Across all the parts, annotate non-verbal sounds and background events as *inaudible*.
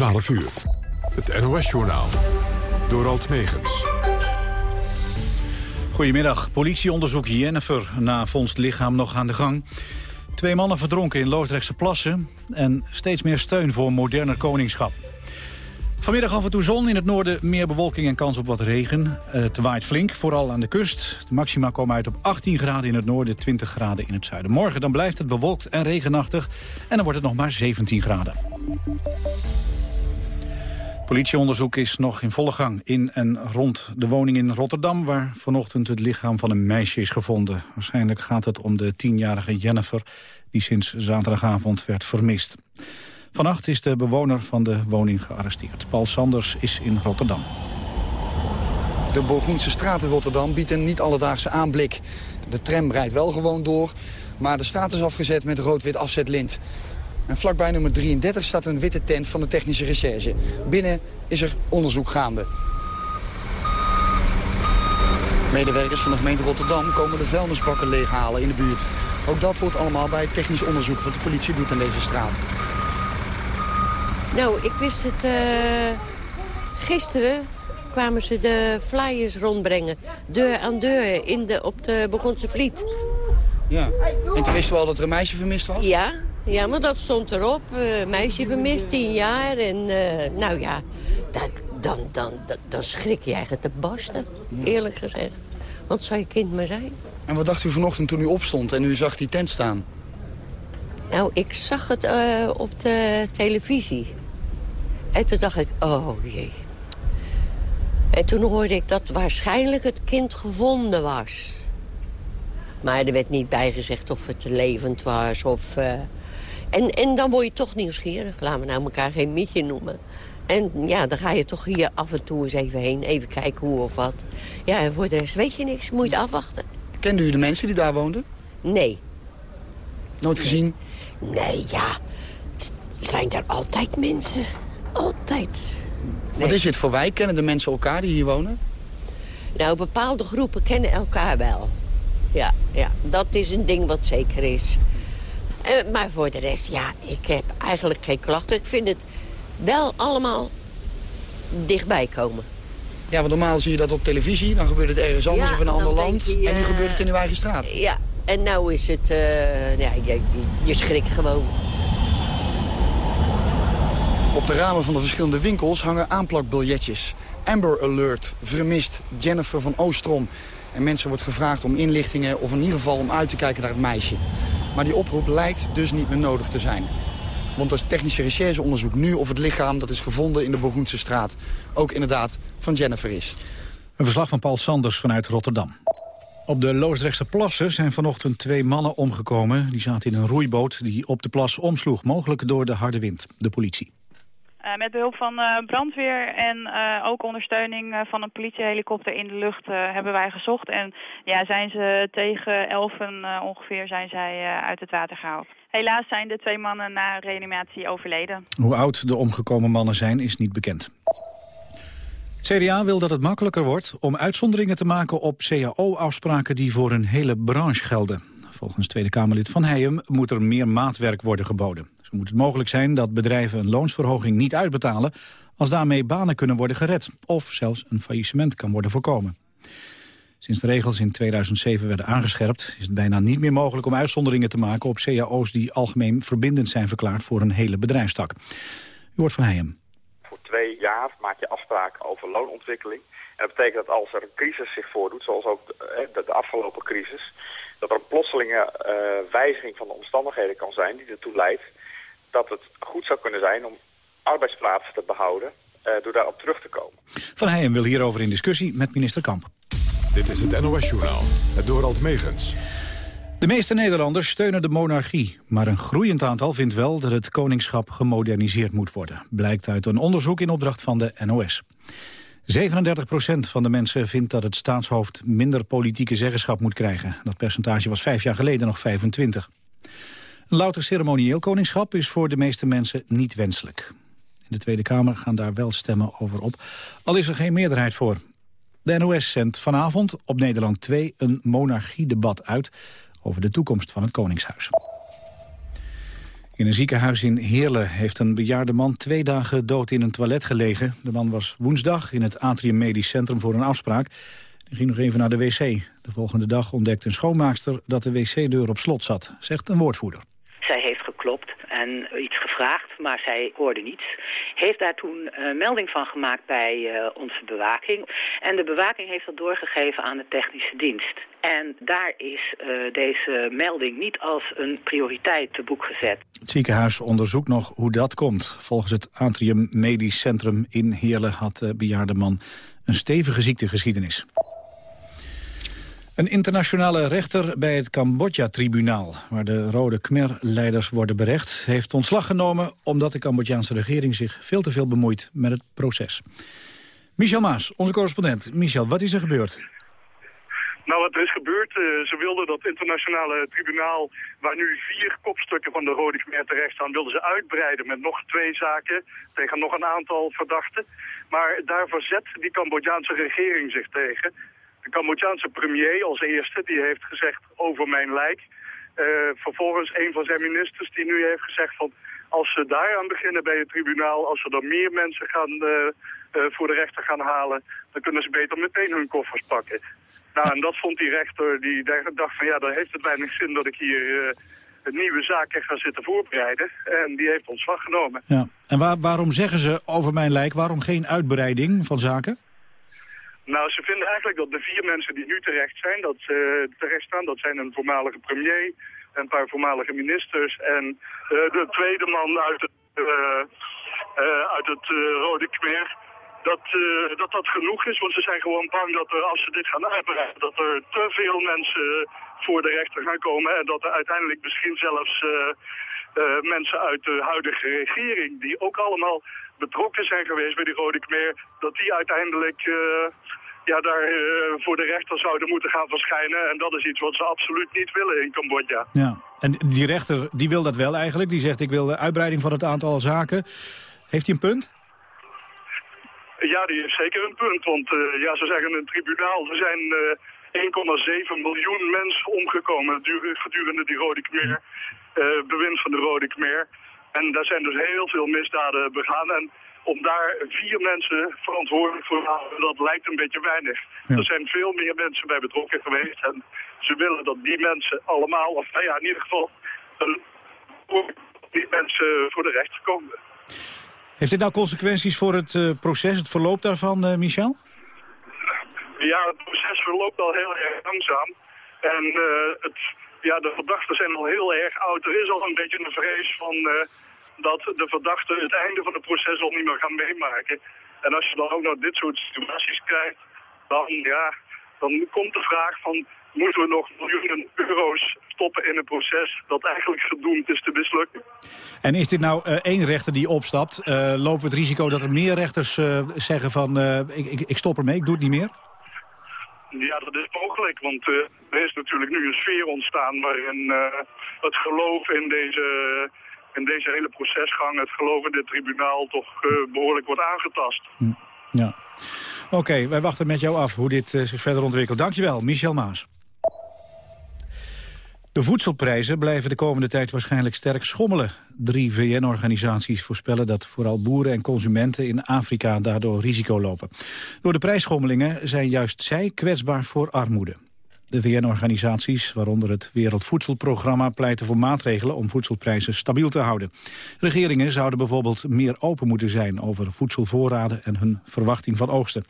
12 uur. Het NOS-journaal. Door Alt Megens. Goedemiddag. Politieonderzoek Jennifer na vondst lichaam nog aan de gang. Twee mannen verdronken in Loosdrechtse plassen... en steeds meer steun voor moderner koningschap. Vanmiddag af en toe zon, in het noorden meer bewolking en kans op wat regen. Het waait flink, vooral aan de kust. De maxima komen uit op 18 graden in het noorden, 20 graden in het zuiden. Morgen dan blijft het bewolkt en regenachtig en dan wordt het nog maar 17 graden. Politieonderzoek is nog in volle gang in en rond de woning in Rotterdam... waar vanochtend het lichaam van een meisje is gevonden. Waarschijnlijk gaat het om de tienjarige Jennifer... die sinds zaterdagavond werd vermist. Vannacht is de bewoner van de woning gearresteerd. Paul Sanders is in Rotterdam. De Bourgoense straat in Rotterdam biedt een niet alledaagse aanblik. De tram rijdt wel gewoon door, maar de straat is afgezet met rood-wit afzetlint. En vlakbij nummer 33 staat een witte tent van de technische recherche. Binnen is er onderzoek gaande. Medewerkers van de gemeente Rotterdam komen de vuilnisbakken leeghalen in de buurt. Ook dat hoort allemaal bij het technisch onderzoek wat de politie doet aan deze straat. Nou, ik wist het... Uh, gisteren kwamen ze de flyers rondbrengen. Deur aan deur in de, op de Begonse Vliet. Ja. En toen wisten we al dat er een meisje vermist was? Ja, ja maar dat stond erop. Uh, meisje vermist, tien jaar. En uh, nou ja, dat, dan, dan, dan, dan schrik je eigenlijk te barsten, eerlijk gezegd. Wat zou je kind maar zijn? En wat dacht u vanochtend toen u opstond en u zag die tent staan? Nou, ik zag het uh, op de televisie. En toen dacht ik, oh jee. En toen hoorde ik dat waarschijnlijk het kind gevonden was. Maar er werd niet bijgezegd of het levend was of... Uh... En, en dan word je toch nieuwsgierig. Laten we nou elkaar geen mietje noemen. En ja, dan ga je toch hier af en toe eens even heen. Even kijken hoe of wat. Ja, en voor de rest weet je niks. Moet je het afwachten. Kende u de mensen die daar woonden? Nee. Nooit gezien? Nee, ja. Zijn er altijd mensen? Altijd. Wat is dit voor wijk? Kennen de mensen elkaar die hier wonen? Nou, bepaalde groepen kennen elkaar wel. Ja, ja, dat is een ding wat zeker is. Uh, maar voor de rest, ja, ik heb eigenlijk geen klachten. Ik vind het wel allemaal dichtbij komen. Ja, want normaal zie je dat op televisie. Dan gebeurt het ergens anders of in een ander land. en nu gebeurt het in uw eigen straat. Ja, en nou is het... Uh, ja, je, je schrikt gewoon. Op de ramen van de verschillende winkels hangen aanplakbiljetjes. Amber Alert, vermist, Jennifer van Oostrom. En mensen wordt gevraagd om inlichtingen of in ieder geval om uit te kijken naar het meisje. Maar die oproep lijkt dus niet meer nodig te zijn. Want het technische rechercheonderzoek nu of het lichaam dat is gevonden in de Bogoense straat ook inderdaad van Jennifer is. Een verslag van Paul Sanders vanuit Rotterdam. Op de Loosdrechtse plassen zijn vanochtend twee mannen omgekomen. Die zaten in een roeiboot die op de plas omsloeg, mogelijk door de harde wind. De politie. Uh, met behulp van uh, brandweer en uh, ook ondersteuning van een politiehelikopter in de lucht hebben wij gezocht. En ja, zijn ze tegen elfen ongeveer zijn zij uit het water gehaald. Helaas zijn de twee mannen na reanimatie overleden. Hoe oud de omgekomen mannen zijn is niet bekend. Het CDA wil dat het makkelijker wordt om uitzonderingen te maken op cao-afspraken die voor een hele branche gelden. Volgens Tweede Kamerlid Van Heijem moet er meer maatwerk worden geboden. Zo moet het mogelijk zijn dat bedrijven een loonsverhoging niet uitbetalen... als daarmee banen kunnen worden gered of zelfs een faillissement kan worden voorkomen. Sinds de regels in 2007 werden aangescherpt... is het bijna niet meer mogelijk om uitzonderingen te maken op cao's... die algemeen verbindend zijn verklaard voor een hele bedrijfstak. U hoort Van Heijem. Voor twee jaar maak je afspraken over loonontwikkeling. En dat betekent dat als er een crisis zich voordoet, zoals ook de, de afgelopen crisis dat er een plotselinge uh, wijziging van de omstandigheden kan zijn die ertoe leidt dat het goed zou kunnen zijn om arbeidsplaatsen te behouden uh, door daarop terug te komen. Van Heijen wil hierover in discussie met minister Kamp. Dit is het NOS-journaal, het Dorald Megens. De meeste Nederlanders steunen de monarchie, maar een groeiend aantal vindt wel dat het koningschap gemoderniseerd moet worden. Blijkt uit een onderzoek in opdracht van de NOS. 37 procent van de mensen vindt dat het staatshoofd minder politieke zeggenschap moet krijgen. Dat percentage was vijf jaar geleden nog 25. Een louter ceremonieel koningschap is voor de meeste mensen niet wenselijk. In de Tweede Kamer gaan daar wel stemmen over op, al is er geen meerderheid voor. De NOS zendt vanavond op Nederland 2 een monarchiedebat uit over de toekomst van het Koningshuis. In een ziekenhuis in Heerlen heeft een bejaarde man twee dagen dood in een toilet gelegen. De man was woensdag in het Atrium Medisch Centrum voor een afspraak. Hij ging nog even naar de wc. De volgende dag ontdekte een schoonmaakster dat de wc-deur op slot zat, zegt een woordvoerder. Geklopt en iets gevraagd, maar zij hoorde niets. Heeft daar toen uh, melding van gemaakt bij uh, onze bewaking. En de bewaking heeft dat doorgegeven aan de technische dienst. En daar is uh, deze melding niet als een prioriteit te boek gezet. Het ziekenhuis onderzoekt nog hoe dat komt. Volgens het Atrium Medisch Centrum in Heerlen had de bejaarde man een stevige ziektegeschiedenis. Een internationale rechter bij het Cambodja-tribunaal... waar de Rode Khmer-leiders worden berecht... heeft ontslag genomen omdat de Cambodjaanse regering zich veel te veel bemoeit met het proces. Michel Maas, onze correspondent. Michel, wat is er gebeurd? Nou, wat er is gebeurd, uh, ze wilden dat internationale tribunaal... waar nu vier kopstukken van de Rode Khmer terecht staan... wilden ze uitbreiden met nog twee zaken tegen nog een aantal verdachten. Maar daar verzet die Cambodjaanse regering zich tegen. Cambodjaanse premier als eerste, die heeft gezegd over mijn lijk. Uh, vervolgens een van zijn ministers die nu heeft gezegd van... als ze daar aan beginnen bij het tribunaal, als ze dan meer mensen gaan, uh, uh, voor de rechter gaan halen... dan kunnen ze beter meteen hun koffers pakken. Nou, en dat vond die rechter, die dacht van ja, dan heeft het weinig zin dat ik hier nieuwe zaak ga zitten voorbereiden. En die heeft ontslag genomen. Ja. En waar, waarom zeggen ze over mijn lijk, waarom geen uitbreiding van zaken? Nou, ze vinden eigenlijk dat de vier mensen die nu terecht zijn, dat uh, terecht staan, dat zijn een voormalige premier, een paar voormalige ministers en uh, de tweede man uit het, uh, uit het Rode Khmer. Dat, dat dat genoeg is, want ze zijn gewoon bang dat er, als ze dit gaan uitbreiden, dat er te veel mensen voor de rechter gaan komen en dat er uiteindelijk misschien zelfs mensen uit de huidige regering, die ook allemaal betrokken zijn geweest bij die Rode Khmer, dat die uiteindelijk ja, daar uh, voor de rechter zouden moeten gaan verschijnen. En dat is iets wat ze absoluut niet willen in Cambodja. Ja. En die rechter die wil dat wel eigenlijk. Die zegt ik wil de uitbreiding van het aantal zaken. Heeft hij een punt? Ja, die heeft zeker een punt. Want uh, ja, ze zeggen een tribunaal. Er zijn uh, 1,7 miljoen mensen omgekomen gedurende die Rode Khmer. bewind van de Rode Khmer. En daar zijn dus heel veel misdaden begaan. En om daar vier mensen verantwoordelijk voor te houden, dat lijkt een beetje weinig. Er zijn veel meer mensen bij betrokken geweest en ze willen dat die mensen allemaal, of nou ja, in ieder geval, die mensen voor de rechter komen. Heeft dit nou consequenties voor het uh, proces, het verloop daarvan, uh, Michel? Ja, het proces verloopt al heel erg langzaam. En uh, het, ja, de verdachten zijn al heel erg oud. Er is al een beetje een vrees van dat de verdachten het einde van het proces al niet meer gaan meemaken. En als je dan ook nog dit soort situaties krijgt, dan, ja, dan komt de vraag van... moeten we nog miljoenen euro's stoppen in een proces dat eigenlijk gedoemd is te mislukken? En is dit nou uh, één rechter die opstapt? Uh, lopen we het risico dat er meer rechters zeggen van... ik, ik, ik stop ermee, ik doe het niet meer? Ja, dat is mogelijk, want er is natuurlijk nu een sfeer ontstaan waarin het geloof in deze in deze hele procesgang het geloof in dit tribunaal toch uh, behoorlijk wordt aangetast. Hm. Ja. Oké, wij wachten met jou af hoe dit zich verder ontwikkelt. Dankjewel, Michel Maas. De voedselprijzen blijven de komende tijd waarschijnlijk sterk schommelen. Drie VN-organisaties voorspellen dat vooral boeren en consumenten in Afrika daardoor risico lopen. Door de prijsschommelingen zijn juist zij kwetsbaar voor armoede. De VN-organisaties, waaronder het Wereldvoedselprogramma... pleiten voor maatregelen om voedselprijzen stabiel te houden. Regeringen zouden bijvoorbeeld meer open moeten zijn... over voedselvoorraden en hun verwachting van oogsten.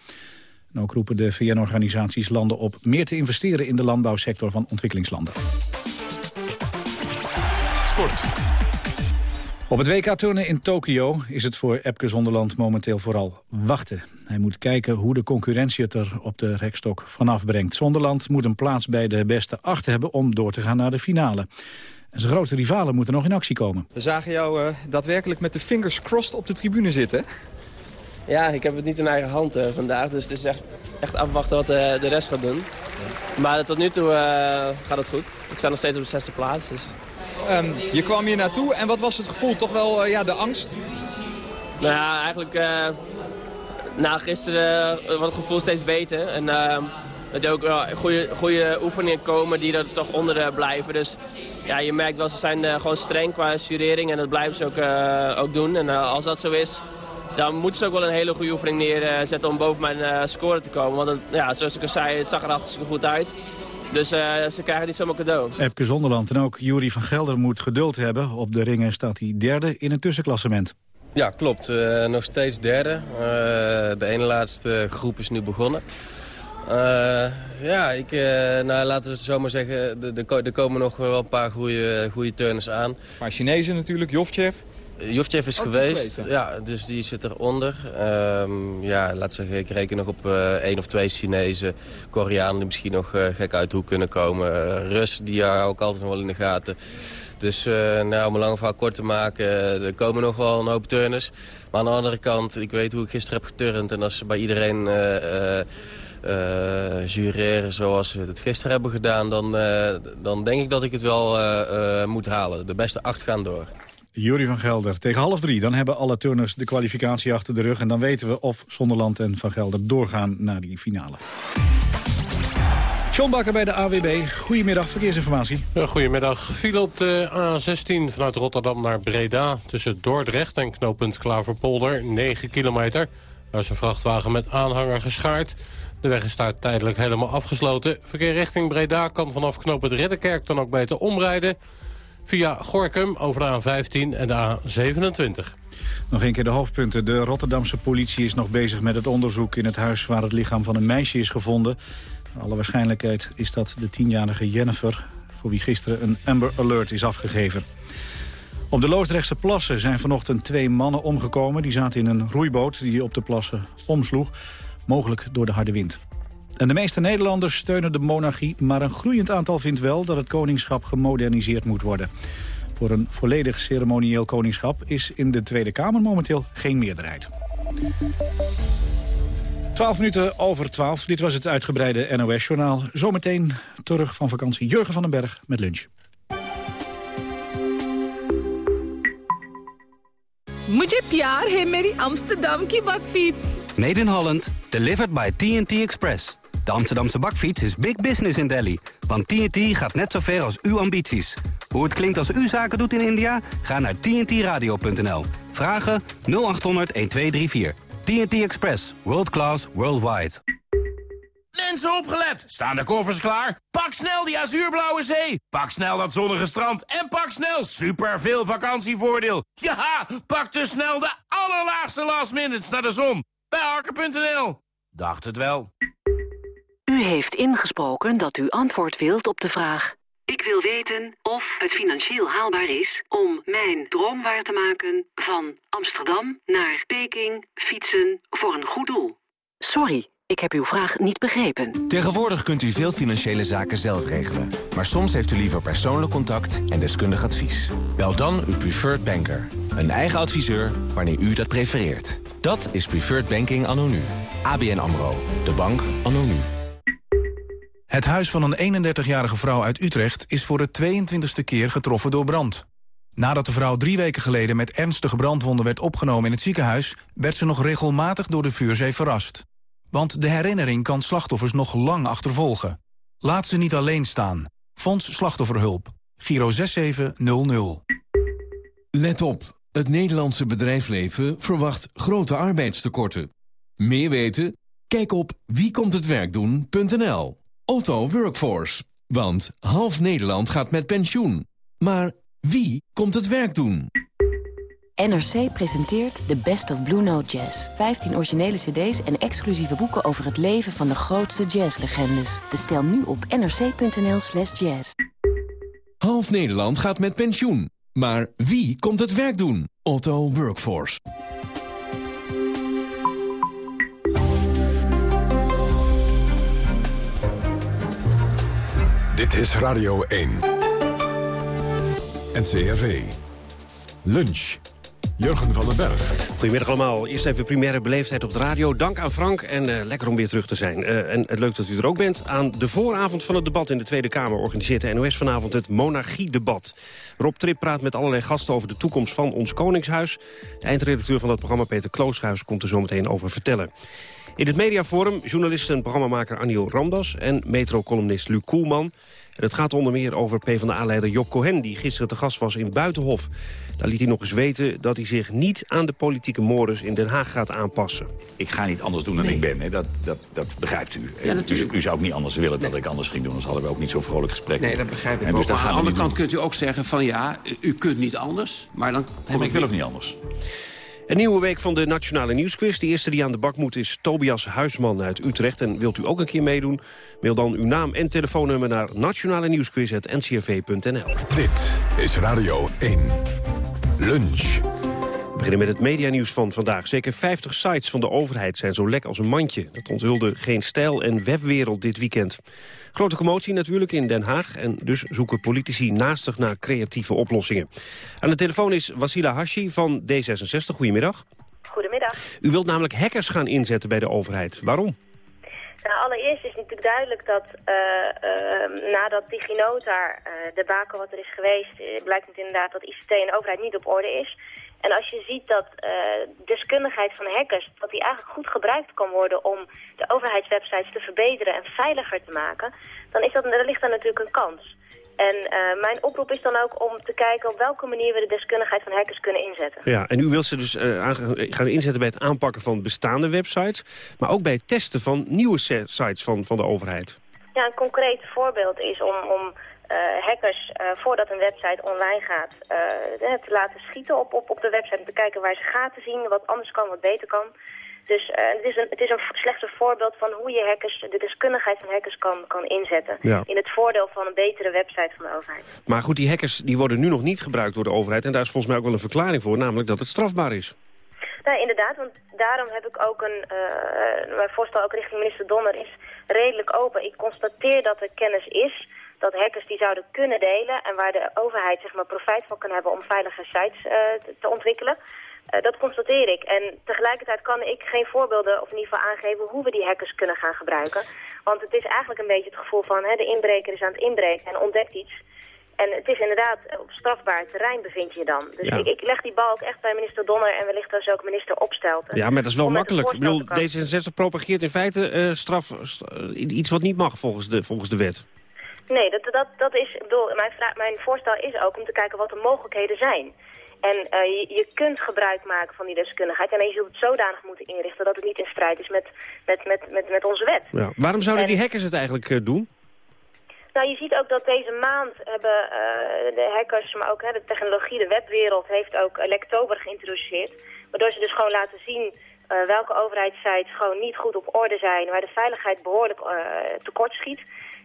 En ook roepen de VN-organisaties landen op... meer te investeren in de landbouwsector van ontwikkelingslanden. Sport. Op het WK-turnen in Tokio is het voor Epke Zonderland momenteel vooral wachten. Hij moet kijken hoe de concurrentie het er op de rekstok vanaf brengt. Zonderland moet een plaats bij de beste acht hebben om door te gaan naar de finale. En zijn grootste rivalen moeten nog in actie komen. We zagen jou uh, daadwerkelijk met de fingers crossed op de tribune zitten. Ja, ik heb het niet in eigen hand uh, vandaag. Dus het is echt, echt afwachten wat uh, de rest gaat doen. Maar tot nu toe gaat het goed. Ik sta nog steeds op de zesde plaats. Dus... Um, je kwam hier naartoe en wat was het gevoel? Toch wel ja, de angst? Nou ja, eigenlijk na gisteren wordt het gevoel steeds beter. En uh, dat er ook goede, goede oefeningen komen die er toch onder blijven. Dus ja, je merkt wel, ze zijn gewoon streng qua jurering en dat blijven ze ook, ook doen. En als dat zo is, dan moeten ze ook wel een hele goede oefening neerzetten om boven mijn score te komen. Want ja, zoals ik al zei, het zag er hartstikke goed uit. Dus uh, ze krijgen niet zomaar cadeau. Epke Zonderland en ook Jury van Gelder moet geduld hebben. Op de ringen staat hij derde in het tussenklassement. Ja, klopt. Uh, nog steeds derde. Uh, de ene laatste groep is nu begonnen. ja, ik, nou, laten we het zo maar zeggen, er komen nog wel een paar goede, goede turners aan. Maar Chinezen natuurlijk, Jovchev. Jovchev is geweest, ja. dus die zit eronder. Um, ja, laat zeggen, ik reken nog op uh, één of twee Chinezen. Koreanen die misschien nog uh, gek uit de hoek kunnen komen. Uh, Rus, die hou ook altijd nog wel in de gaten. Dus nou, om een lange verhaal kort te maken, er komen nog wel een hoop turners. Maar aan de andere kant, ik weet hoe ik gisteren heb geturnd. En als ze bij iedereen jureren zoals we het gisteren hebben gedaan... dan, dan denk ik dat ik het wel moet halen. De beste acht gaan door. Jury van Gelder. Tegen half drie, dan hebben alle turners de kwalificatie achter de rug... en dan weten we of Zonderland en Van Gelder doorgaan naar die finale. John Bakker bij de AWB. Goedemiddag, verkeersinformatie. goedemiddag. File op de A16 vanuit Rotterdam naar Breda... tussen Dordrecht en knooppunt Klaverpolder, 9 kilometer. Daar is een vrachtwagen met aanhanger geschaard. De weg is daar tijdelijk helemaal afgesloten. Verkeer richting Breda kan vanaf knooppunt Ridderkerk dan ook beter omrijden via Gorkum over de A15 en de A27. Nog een keer de hoofdpunten. De Rotterdamse politie is nog bezig met het onderzoek in het huis... waar het lichaam van een meisje is gevonden. alle waarschijnlijkheid is dat de tienjarige Jennifer... voor wie gisteren een Amber Alert is afgegeven. Op de Loosdrechtse plassen zijn vanochtend twee mannen omgekomen. Die zaten in een roeiboot die op de plassen omsloeg. Mogelijk door de harde wind. En de meeste Nederlanders steunen de monarchie... maar een groeiend aantal vindt wel dat het koningschap gemoderniseerd moet worden. Voor een volledig ceremonieel koningschap is in de Tweede Kamer momenteel geen meerderheid. 12 minuten over 12. Dit was het uitgebreide NOS-journaal. Zometeen terug van vakantie Jurgen van den Berg met lunch. Mujhe pyar hai meri Amsterdam ki bakfiets. Made in Holland, delivered by TNT Express. De Amsterdamse bakfiets is big business in Delhi. Want TNT gaat net zo ver als uw ambities. Hoe het klinkt als u zaken doet in India? Ga naar tntradio.nl. Vragen 0800 1234. TNT Express. World class, worldwide. Mensen opgelet! Staan de koffers klaar? Pak snel die azuurblauwe zee! Pak snel dat zonnige strand! En pak snel super veel vakantievoordeel! Ja, pak dus snel de allerlaagste last minutes naar de zon! Bij harken.nl. Dacht het wel. U heeft ingesproken dat u antwoord wilt op de vraag... Ik wil weten of het financieel haalbaar is om mijn droom waar te maken... van Amsterdam naar Peking fietsen voor een goed doel. Sorry, ik heb uw vraag niet begrepen. Tegenwoordig kunt u veel financiële zaken zelf regelen. Maar soms heeft u liever persoonlijk contact en deskundig advies. Bel dan uw preferred banker. Een eigen adviseur wanneer u dat prefereert. Dat is Preferred Banking Anno Nu. ABN AMRO. De bank Anno Nu. Het huis van een 31-jarige vrouw uit Utrecht is voor de 22e keer getroffen door brand. Nadat de vrouw drie weken geleden met ernstige brandwonden werd opgenomen in het ziekenhuis... werd ze nog regelmatig door de vuurzee verrast. Want de herinnering kan slachtoffers nog lang achtervolgen. Laat ze niet alleen staan. Fonds Slachtofferhulp. Giro 6700. Let op. Het Nederlandse bedrijfsleven verwacht grote arbeidstekorten. Meer weten? Kijk op wiekomthetwerkdoen.nl. Otto Workforce. Want half Nederland gaat met pensioen. Maar wie komt het werk doen? NRC presenteert The Best of Blue Note Jazz. 15 originele cd's en exclusieve boeken over het leven van de grootste jazzlegendes. Bestel nu op nrc.nl slash jazz. Half Nederland gaat met pensioen. Maar wie komt het werk doen? Otto Workforce. Dit is Radio 1. NCRV. Lunch. Jurgen van den Berg. Goedemiddag allemaal. Eerst even primaire beleefdheid op de radio. Dank aan Frank en uh, lekker om weer terug te zijn. Uh, en leuk dat u er ook bent. Aan de vooravond van het debat in de Tweede Kamer... organiseert de NOS vanavond het monarchiedebat. Rob Trip praat met allerlei gasten over de toekomst van ons Koningshuis. De eindredacteur van dat programma, Peter Klooshuis, komt er zo meteen over vertellen. In het mediaforum journalist en programmamaker Aniel Ramdas... en metro-columnist Luc Koelman. En het gaat onder meer over PvdA-leider Job Cohen... die gisteren te gast was in Buitenhof. Daar liet hij nog eens weten dat hij zich niet aan de politieke mores in Den Haag gaat aanpassen. Ik ga niet anders doen dan ik ben, hè. Dat, dat, dat begrijpt u. Ja, natuurlijk. u. U zou ook niet anders willen dat ik anders ging doen. Anders hadden we ook niet zo'n vrolijk gesprek. Nee, dat begrijp ik En ook. dus aan de andere kant doen. kunt u ook zeggen van ja, u kunt niet anders. Maar dan Nee, maar ik wil ook niet anders. Een nieuwe week van de Nationale Nieuwsquiz. De eerste die aan de bak moet is Tobias Huisman uit Utrecht. En wilt u ook een keer meedoen? Mail dan uw naam en telefoonnummer naar nationalenieuwsquiz.ncrv.nl. Dit is Radio 1. Lunch. We beginnen met het medianieuws van vandaag. Zeker 50 sites van de overheid zijn zo lek als een mandje. Dat onthulde Geen Stijl en Webwereld dit weekend. Grote commotie natuurlijk in Den Haag... en dus zoeken politici naastig naar creatieve oplossingen. Aan de telefoon is Wasila Hashi van D66. Goedemiddag. Goedemiddag. U wilt namelijk hackers gaan inzetten bij de overheid. Waarom? Nou, allereerst is natuurlijk duidelijk dat eh, eh, nadat DigiNota, uh, de baken wat er is geweest, eh, blijkt het inderdaad dat ICT de overheid niet op orde is. En als je ziet dat eh, deskundigheid van hackers, dat die eigenlijk goed gebruikt kan worden om de overheidswebsites te verbeteren en veiliger te maken, dan is dat, er ligt daar natuurlijk een kans. En eh, mijn oproep is dan ook om te kijken op welke manier we de deskundigheid van hackers kunnen inzetten. Ja, en u wilt ze dus eh, gaan inzetten bij het aanpakken van bestaande websites... maar ook bij het testen van nieuwe sites van, van de overheid. Ja, een concreet voorbeeld is om, om hackers, eh, voordat een website online gaat, eh, te laten schieten op, op, op de website. Om te kijken waar ze gaten zien, wat anders kan, wat beter kan. Dus eh, het is een, het is een slechte voorbeeld van hoe je hackers, de deskundigheid van hackers kan, kan inzetten. Ja. In het voordeel van een betere website van de overheid. Maar goed, die hackers die worden nu nog niet gebruikt door de overheid... en daar is volgens mij ook wel een verklaring voor, namelijk dat het strafbaar is. Nou, inderdaad, want daarom heb ik ook een, eh, mijn voorstel ook richting minister Donner is redelijk open. Ik constateer dat er kennis is dat hackers die zouden kunnen delen en waar de overheid zeg maar profijt van kan hebben om veilige sites eh, te, ontwikkelen. Eh, dat constateer ik. En tegelijkertijd kan ik geen voorbeelden, of in ieder geval aangeven, hoe we die hackers kunnen gaan gebruiken. Want het is eigenlijk een beetje het gevoel van, hè, de inbreker is aan het inbreken en ontdekt iets. En het is inderdaad op strafbaar terrein bevind je je dan. Dus Ja. ik, ik leg die bal ook echt bij minister Donner en wellicht als ook minister Opstelten. Ja, maar dat is wel makkelijk. Ik bedoel, te komen. D66 propageert in feite eh, straf, st- eh, iets wat niet mag volgens de, volgens de wet. Nee, dat, dat, dat is, bedoel, mijn, mijn voorstel is ook om te kijken wat de mogelijkheden zijn. En eh, je, je kunt gebruik maken van die deskundigheid. En je zult het zodanig moeten inrichten dat het niet in strijd is met, met, met, met, met onze wet. Ja. Waarom zouden En- die hackers het eigenlijk eh, doen? Nou, je ziet ook dat deze maand hebben eh, de hackers, maar ook hè, de technologie, de webwereld, heeft ook Lektober geïntroduceerd. Waardoor ze dus gewoon laten zien welke overheidssites gewoon niet goed op orde zijn, waar de veiligheid behoorlijk eh, tekort schiet.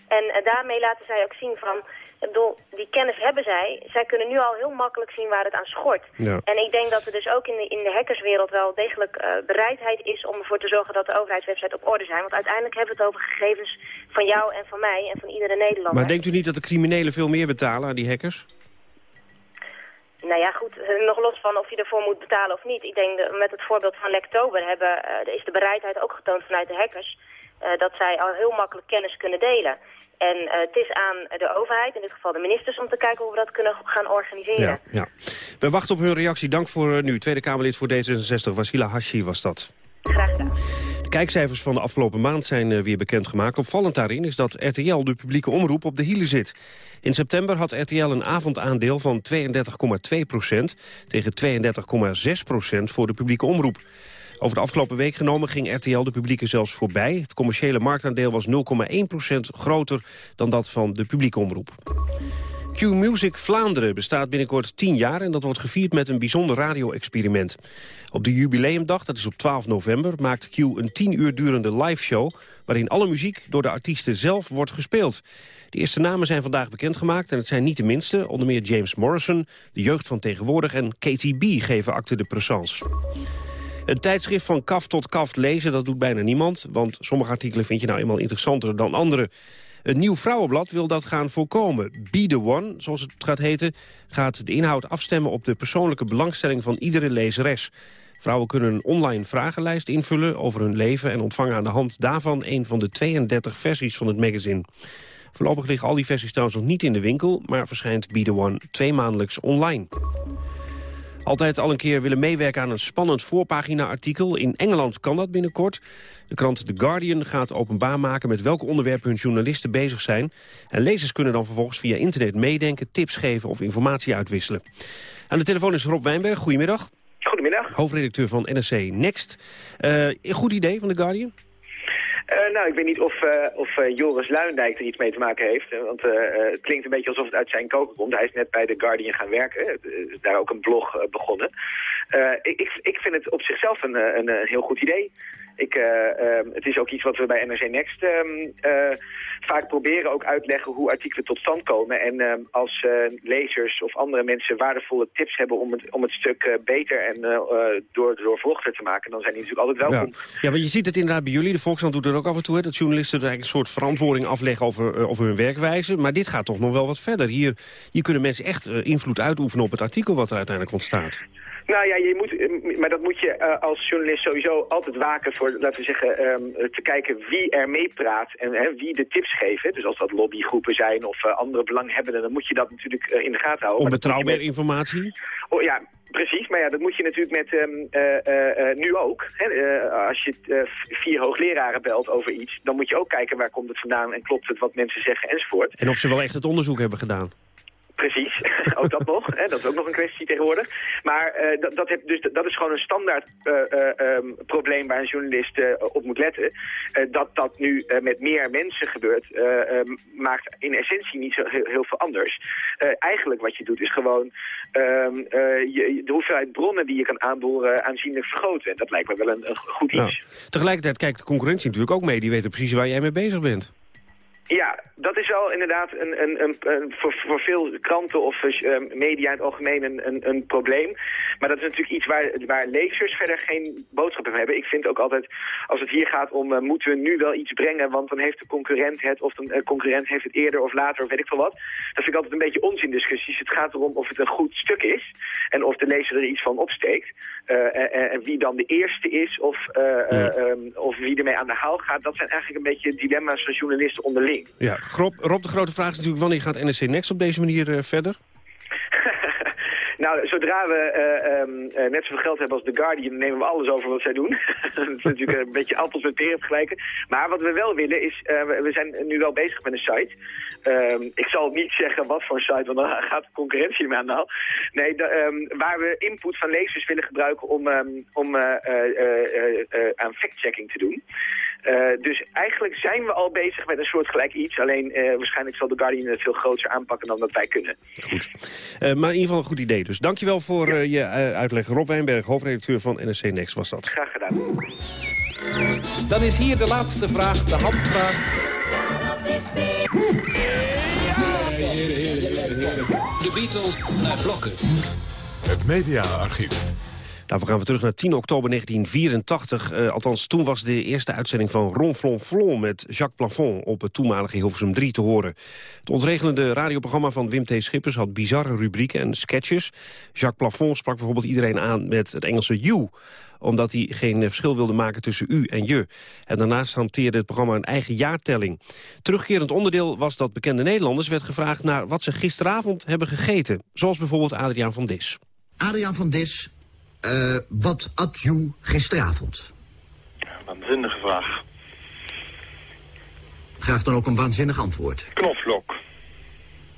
En eh, daarmee laten zij ook zien van, ik bedoel, die kennis hebben zij. Zij kunnen nu al heel makkelijk zien waar het aan schort. Ja. En ik denk dat er dus ook in de, in de hackerswereld wel degelijk eh, bereidheid is om ervoor te zorgen dat de overheidswebsites op orde zijn. Want uiteindelijk hebben we het over gegevens van jou en van mij en van iedere Nederlander. Maar denkt u niet dat de criminelen veel meer betalen aan die hackers? Nou ja, goed, eh, nog los van of je ervoor moet betalen of niet. Ik denk dat met het voorbeeld van Lektober hebben, is de bereidheid ook getoond vanuit de hackers... eh, dat zij al heel makkelijk kennis kunnen delen. En eh, het is aan de overheid, in dit geval de ministers, om te kijken hoe we dat kunnen gaan organiseren. Ja, ja. We wachten op hun reactie. Dank voor eh, nu. Tweede Kamerlid voor D66, Wasila Hashi was dat. Graag gedaan. De kijkcijfers van de afgelopen maand zijn weer bekendgemaakt. Opvallend daarin is dat RTL, de publieke omroep, op de hielen zit. In september had RTL een avondaandeel van 32,2 procent... tegen 32,6 procent voor de publieke omroep. Over de afgelopen week genomen ging RTL de publieke zelfs voorbij. Het commerciële marktaandeel was 0,1 procent groter dan dat van de publieke omroep. Q-Music Vlaanderen bestaat binnenkort 10 jaar... en dat wordt gevierd met een bijzonder radio-experiment. Op de jubileumdag, dat is op 12 november... maakt Q een 10 uur durende liveshow... waarin alle muziek door de artiesten zelf wordt gespeeld. De eerste namen zijn vandaag bekendgemaakt en het zijn niet de minste. Onder meer James Morrison, de jeugd van tegenwoordig... en Katie B geven acte de présence. Een tijdschrift van kaf tot kaf lezen, dat doet bijna niemand... want sommige artikelen vind je nou eenmaal interessanter dan andere... Een nieuw vrouwenblad wil dat gaan voorkomen. Be the One, zoals het gaat heten, gaat de inhoud afstemmen op de persoonlijke belangstelling van iedere lezeres. Vrouwen kunnen een online vragenlijst invullen over hun leven... en ontvangen aan de hand daarvan een van de 32 versies van het magazine. Voorlopig liggen al die versies trouwens nog niet in de winkel... maar verschijnt Be the One tweemaandelijks online. Altijd al een keer willen meewerken aan een spannend voorpagina-artikel. In Engeland kan dat binnenkort. De krant The Guardian gaat openbaar maken met welke onderwerpen hun journalisten bezig zijn. En lezers kunnen dan vervolgens via internet meedenken, tips geven of informatie uitwisselen. Aan de telefoon is Rob Wijnberg. Goedemiddag. Goedemiddag. Hoofdredacteur van NSC Next. Uh, een goed idee van The Guardian? Uh, nou, ik weet niet of, uh, of uh, Joris Luijendijk er iets mee te maken heeft. Want het klinkt een beetje alsof het uit zijn koken komt. Hij is net bij The Guardian gaan werken. daar ook een blog begonnen. ik, ik vind het op zichzelf een, een, een heel goed idee. Ik, uh, het is ook iets wat we bij NRC Next um, uh, vaak proberen ook uitleggen hoe artikelen tot stand komen. En uh, als uh, lezers of andere mensen waardevolle tips hebben om het, om het stuk beter en door, te maken, dan zijn die natuurlijk altijd welkom. Ja. ja, want je ziet het inderdaad bij jullie. De Volkskrant doet er ook af en toe. Hè, dat journalisten er eigenlijk een soort verantwoording afleggen over, over hun werkwijze. Maar dit gaat toch nog wel wat verder. Hier, hier kunnen mensen echt invloed uitoefenen op het artikel wat er uiteindelijk ontstaat. Nou ja, je moet, maar dat moet je uh, als journalist sowieso altijd waken voor, laten we zeggen, um, te kijken wie er meepraat en hè, wie de tips geeft. Dus als dat lobbygroepen zijn of uh, andere belanghebbenden, dan moet je dat natuurlijk uh, in de gaten houden. Om betrouwbare met... informatie? Oh ja, Precies, maar ja, dat moet je natuurlijk met um, uh, uh, nu ook. Hè? Uh, als je vier hoogleraren belt over iets, dan moet je ook kijken waar komt het vandaan en klopt het wat mensen zeggen enzovoort. En of ze wel echt het onderzoek hebben gedaan. Precies, *laughs* ook dat nog. Hè, dat is ook nog een kwestie tegenwoordig. Maar uh, dat, dat, heb, dus, dat is gewoon een standaard uh, uh, um, probleem waar een journalist op moet letten. dat dat nu met meer mensen gebeurt, um, maakt in essentie niet zo heel, heel veel anders. eigenlijk wat je doet is gewoon um, je, de hoeveelheid bronnen die je kan aanboren aanzienlijk vergroten. En dat lijkt me wel een, een goed iets. Nou, tegelijkertijd kijkt de concurrentie natuurlijk ook mee. Die weten precies waar jij mee bezig bent. Ja, dat is wel inderdaad een, een, een, een voor, veel kranten of uh, media in het algemeen een, een, probleem. Maar dat is natuurlijk iets waar, waar lezers verder geen boodschap van hebben. Ik vind ook altijd, als het hier gaat om, uh, moeten we nu wel iets brengen, want dan heeft de concurrent het, of de concurrent heeft het eerder of later, of weet ik veel wat. Dat vind ik altijd een beetje onzin discussies. Het gaat erom of het een goed stuk is en of de lezer er iets van opsteekt. En, en, wie dan de eerste is of, ja. um, of wie ermee aan de haal gaat. Dat zijn eigenlijk een beetje dilemma's van journalisten onderling. Ja, Rob, Rob, de grote vraag is natuurlijk wanneer gaat NSC Next op deze manier verder? Nou, zodra we uh, um, net zoveel geld hebben als The Guardian, nemen we alles over wat zij doen. *laughs* dat is natuurlijk een beetje appels met peren vergelijken. Maar wat we wel willen is, uh, we zijn nu wel bezig met een site. Um, ik zal niet *laughs* zeggen wat voor een site, want dan gaat de concurrentie mee aan de. Nee, um, waar we input van lezers willen gebruiken om, om aan fact-checking te doen. Uh, dus eigenlijk zijn we al bezig met een soort gelijk iets. Alleen uh, waarschijnlijk zal de Guardian het veel groter aanpakken dan dat wij kunnen. Goed. Uh, maar in ieder geval een goed idee dus. Dankjewel voor ja. je uitleg. Rob Wijnberg, hoofdredacteur van NRC Next was dat. Graag gedaan. Dan is hier de laatste vraag, de handvraag. De Beatles naar blokken. Het mediaarchief. Nou, we gaan weer terug naar 10 oktober 1984. Uh, althans, toen was de eerste uitzending van Ron Flon Flon... met Jacques Plafond op het toenmalige Hilversum 3 te horen. Het ontregelende radioprogramma van Wim T. Schippers... had bizarre rubrieken en sketches. Jacques Plafond sprak bijvoorbeeld iedereen aan met het Engelse you omdat hij geen verschil wilde maken tussen u en je. En daarnaast hanteerde het programma een eigen jaartelling. Terugkerend onderdeel was dat bekende Nederlanders werd gevraagd... naar wat ze gisteravond hebben gegeten. Zoals bijvoorbeeld Adriaan van Dis. Adriaan van Dis uh, wat at u gisteravond? Waanzinnige vraag. Graag dan ook een waanzinnig antwoord. Knoflook.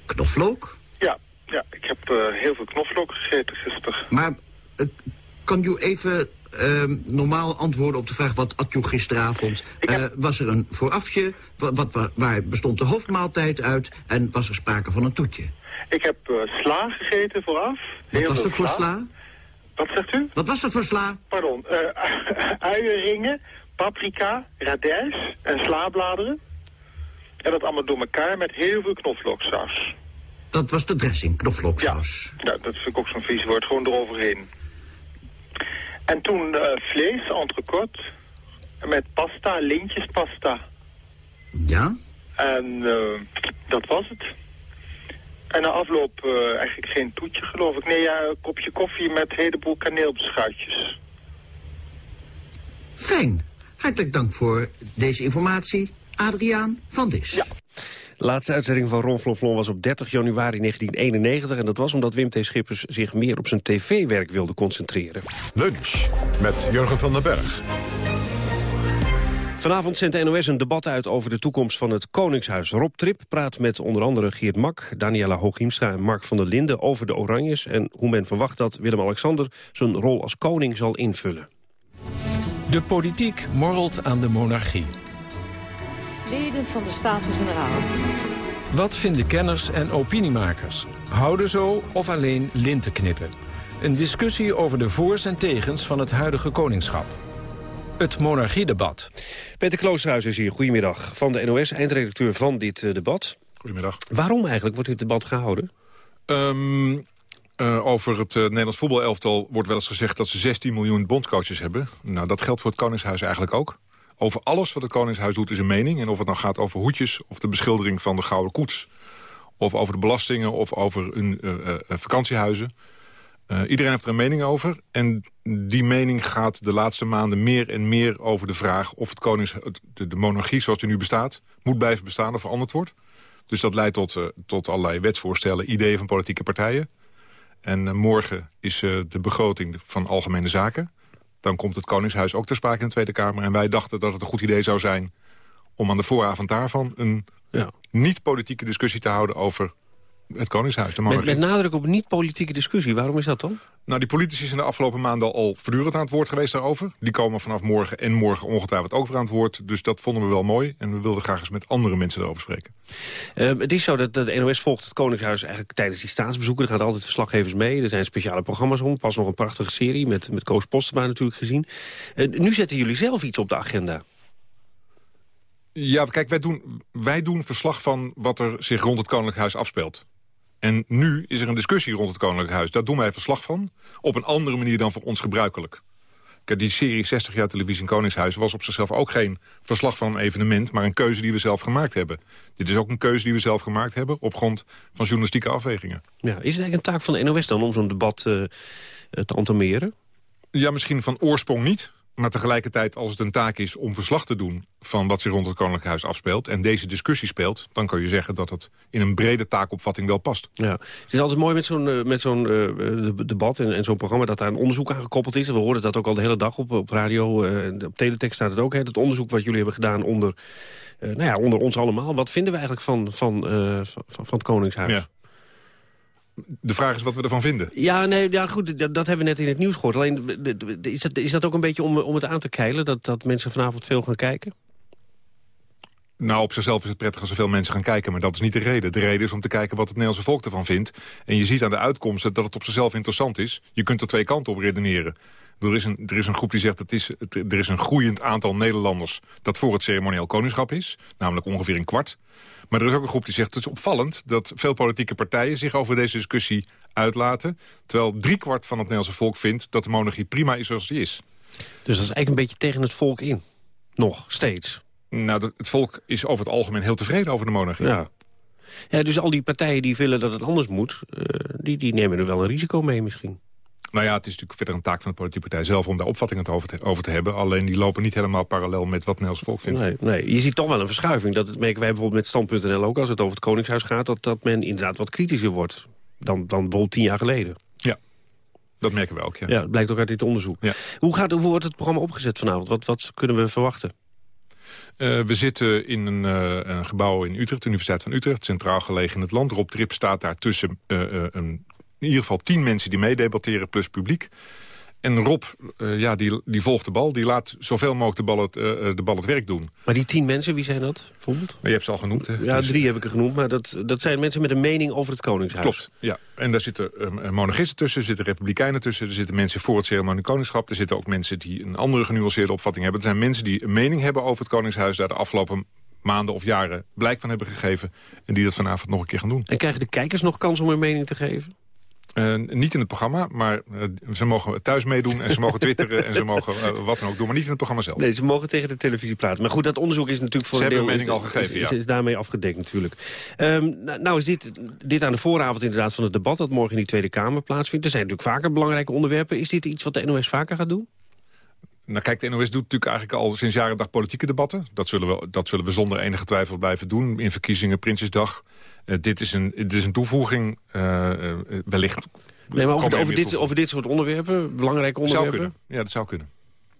Knoflook? Ja, ja ik heb uh, heel veel knoflook gegeten gisteren. Maar uh, kan u even normaal antwoorden op de vraag... wat at u gisteravond? Heb... was er een voorafje? Wat, wat, waar bestond de hoofdmaaltijd uit? En was er sprake van een toetje? Ik heb sla gegeten vooraf. Wat was het voor sla? Wat zegt u? Wat was dat voor sla? Pardon, uh, *laughs* uienringen, paprika, radijs en slaabladeren. En dat allemaal door elkaar met heel veel knoflooksaus. Dat was de dressing, knoflooksaus? Ja, ja dat vind ik ook zo'n vies woord, gewoon eroverheen. En toen uh, vlees, entrecote, met pasta, lintjespasta. Ja? En uh, dat was het. En na afloop uh, eigenlijk geen toetje, geloof ik. Nee, ja, een kopje koffie met een heleboel kaneelbeschuitjes. Fijn. Hartelijk dank voor deze informatie. Adriaan van Dis. Ja. De laatste uitzending van Ron Flonflon was op 30 januari 1991... en dat was omdat Wim T. Schippers zich meer op zijn tv-werk wilde concentreren. Lunch met Jurgen van den Berg. Vanavond zendt de NOS een debat uit over de toekomst van het Koningshuis. Rob Trip praat met onder andere Geert Mak, Daniela Hooghiemstra en Mark van der Linden over de Oranjes... en hoe men verwacht dat Willem-Alexander zijn rol als koning zal invullen. De politiek morrelt aan de monarchie. Leden van de Staten-Generaal. Wat vinden kenners en opiniemakers? Houden zo of alleen linten knippen? Een discussie over de voor's en tegens van het huidige koningschap. Het monarchiedebat. Peter Kloosterhuis is hier, goedemiddag. Van de NOS, eindredacteur van dit eh, debat. Goedemiddag. Waarom eigenlijk wordt dit debat gehouden? Um, uh, over het uh, Nederlands voetbalelftal wordt wel eens gezegd... dat ze 16 miljoen bondscoaches hebben. Nou, dat geldt voor het Koningshuis eigenlijk ook. Over alles wat het Koningshuis doet is een mening. En of het nou gaat over hoedjes of de beschildering van de Gouden Koets... of over de belastingen of over hun uh, vakantiehuizen... Uh, iedereen heeft er een mening over. En die mening gaat de laatste maanden meer en meer over de vraag... of het konings, de, de monarchie zoals die nu bestaat... moet blijven bestaan of veranderd wordt. Dus dat leidt tot, uh, tot allerlei wetsvoorstellen, ideeën van politieke partijen. En uh, morgen is de begroting van Algemene Zaken. Dan komt het Koningshuis ook ter sprake in de Tweede Kamer. En wij dachten dat het een goed idee zou zijn... om aan de vooravond daarvan een ja. niet-politieke discussie te houden... over het Koningshuis, de met, met, nadruk op niet-politieke discussie. Waarom is dat dan? Nou, die politici zijn de afgelopen maanden al voortdurend aan het woord geweest daarover. Die komen vanaf morgen en morgen ongetwijfeld ook weer aan het woord. Dus dat vonden we wel mooi. En we wilden graag eens met andere mensen erover spreken. Uh, het is zo dat de NOS volgt het Koningshuis eigenlijk tijdens die staatsbezoeken. Er gaan altijd verslaggevers mee. Er zijn speciale programma's om. Pas nog een prachtige serie met, met Koos Postema natuurlijk gezien. Uh, nu zetten jullie zelf iets op de agenda. Ja, kijk, wij doen, wij doen verslag van wat er zich rond het Koninklijk Huis afspeelt. En nu is er een discussie rond het Koninklijk Huis. Daar doen wij verslag van. Op een andere manier dan voor ons gebruikelijk. Kijk, die serie 60 jaar televisie in Koningshuis was op zichzelf ook geen verslag van een evenement, maar een keuze die we zelf gemaakt hebben. Dit is ook een keuze die we zelf gemaakt hebben op grond van journalistieke afwegingen. Ja, is het eigenlijk een taak van de NOS dan om zo'n debat uh, te entameren? Ja, misschien van oorsprong niet. Maar tegelijkertijd, als het een taak is om verslag te doen... van wat zich rond het Koninklijk Huis afspeelt... en deze discussie speelt... dan kan je zeggen dat het in een brede taakopvatting wel past. Ja. Het is altijd mooi met zo'n uh, met zo'n uh, debat en, en zo'n programma... dat daar een onderzoek aan gekoppeld is. We horen dat ook al de hele dag op, op radio. Uh, op teletext staat het ook. Hè, het onderzoek wat jullie hebben gedaan onder, nou ja, onder ons allemaal. Wat vinden we eigenlijk van, van, van, van, het Koningshuis? Ja. De vraag is wat we ervan vinden. Ja, nee, ja, goed, dat, hebben we net in het nieuws gehoord. Alleen, is dat, is dat ook een beetje om, om het aan te keilen... Dat, dat mensen vanavond veel gaan kijken? Nou, op zichzelf is het prettig als er veel mensen gaan kijken, maar dat is niet de reden. De reden is om te kijken wat het Nederlandse volk ervan vindt. En je ziet aan de uitkomsten dat het op zichzelf interessant is. Je kunt er twee kanten op redeneren. Er is, een, er is een groep die zegt dat is, er is een groeiend aantal Nederlanders... dat voor het ceremonieel koningschap is, namelijk ongeveer een kwart. Maar er is ook een groep die zegt het is opvallend... dat veel politieke partijen zich over deze discussie uitlaten... terwijl driekwart van het Nederlandse volk vindt dat de monarchie prima is zoals die is. Dus dat is eigenlijk een beetje tegen het volk in. Nog, steeds. Nou, het volk is over het algemeen heel tevreden over de monarchie. Ja. Ja, dus al die partijen die willen dat het anders moet... Uh, die, die nemen er wel een risico mee misschien. Nou ja, het is natuurlijk verder een taak van de politieke partij zelf... om daar opvattingen over te, over te hebben. Alleen die lopen niet helemaal parallel met wat Nederlands volk vindt. Nee, nee, je ziet toch wel een verschuiving. Dat merken wij bijvoorbeeld met Stand.nl ook... als het over het Koningshuis gaat... dat, dat men inderdaad wat kritischer wordt dan, dan bijvoorbeeld tien jaar geleden. Ja, dat merken we ook, ja. Ja, dat blijkt ook uit dit onderzoek. Ja. Hoe, gaat, hoe wordt het programma opgezet vanavond? Wat, wat kunnen we verwachten? Uh, we zitten in een, uh, een, gebouw in Utrecht, de Universiteit van Utrecht, centraal gelegen in het land. Rob Trip staat daar tussen uh, een in ieder geval tien mensen die meedebatteren plus publiek. En Rob, uh, ja, die, die volgt de bal. Die laat zoveel mogelijk de bal, het, uh, de bal het werk doen. Maar die tien mensen, wie zijn dat bijvoorbeeld? Je hebt ze al genoemd. Hè? Ja, dus... drie heb ik er genoemd. Maar dat, dat zijn mensen met een mening over het Koningshuis. Klopt, ja. En daar zitten uh, monarchisten tussen, er zitten republikeinen tussen... er zitten mensen voor het ceremonie koningschap... er zitten ook mensen die een andere genuanceerde opvatting hebben. Er zijn mensen die een mening hebben over het Koningshuis... daar de afgelopen maanden of jaren blijk van hebben gegeven... en die dat vanavond nog een keer gaan doen. En krijgen de kijkers nog kans om hun mening te geven? Uh, niet in het programma, maar uh, ze mogen thuis meedoen... en ze mogen *laughs* twitteren en ze mogen uh, wat dan ook doen... maar niet in het programma zelf. Nee, ze mogen tegen de televisie praten. Maar goed, dat onderzoek is natuurlijk voor ze een deel... Ze mening al gegeven, is, ja. is daarmee afgedekt natuurlijk. Um, nou, nou, is dit, dit aan de vooravond inderdaad van het debat... dat morgen in die Tweede Kamer plaatsvindt. Er zijn natuurlijk vaker belangrijke onderwerpen. Is dit iets wat de NOS vaker gaat doen? Nou kijk, de NOS doet natuurlijk eigenlijk al sinds jaren dag politieke debatten. Dat zullen we, dat zullen we zonder enige twijfel blijven doen. In verkiezingen, Prinsjesdag. Uh, dit, is een, dit is een toevoeging, uh, uh, wellicht... Nee, maar over, over, dit, over dit soort onderwerpen, belangrijke onderwerpen? Zou kunnen. Ja, dat zou kunnen.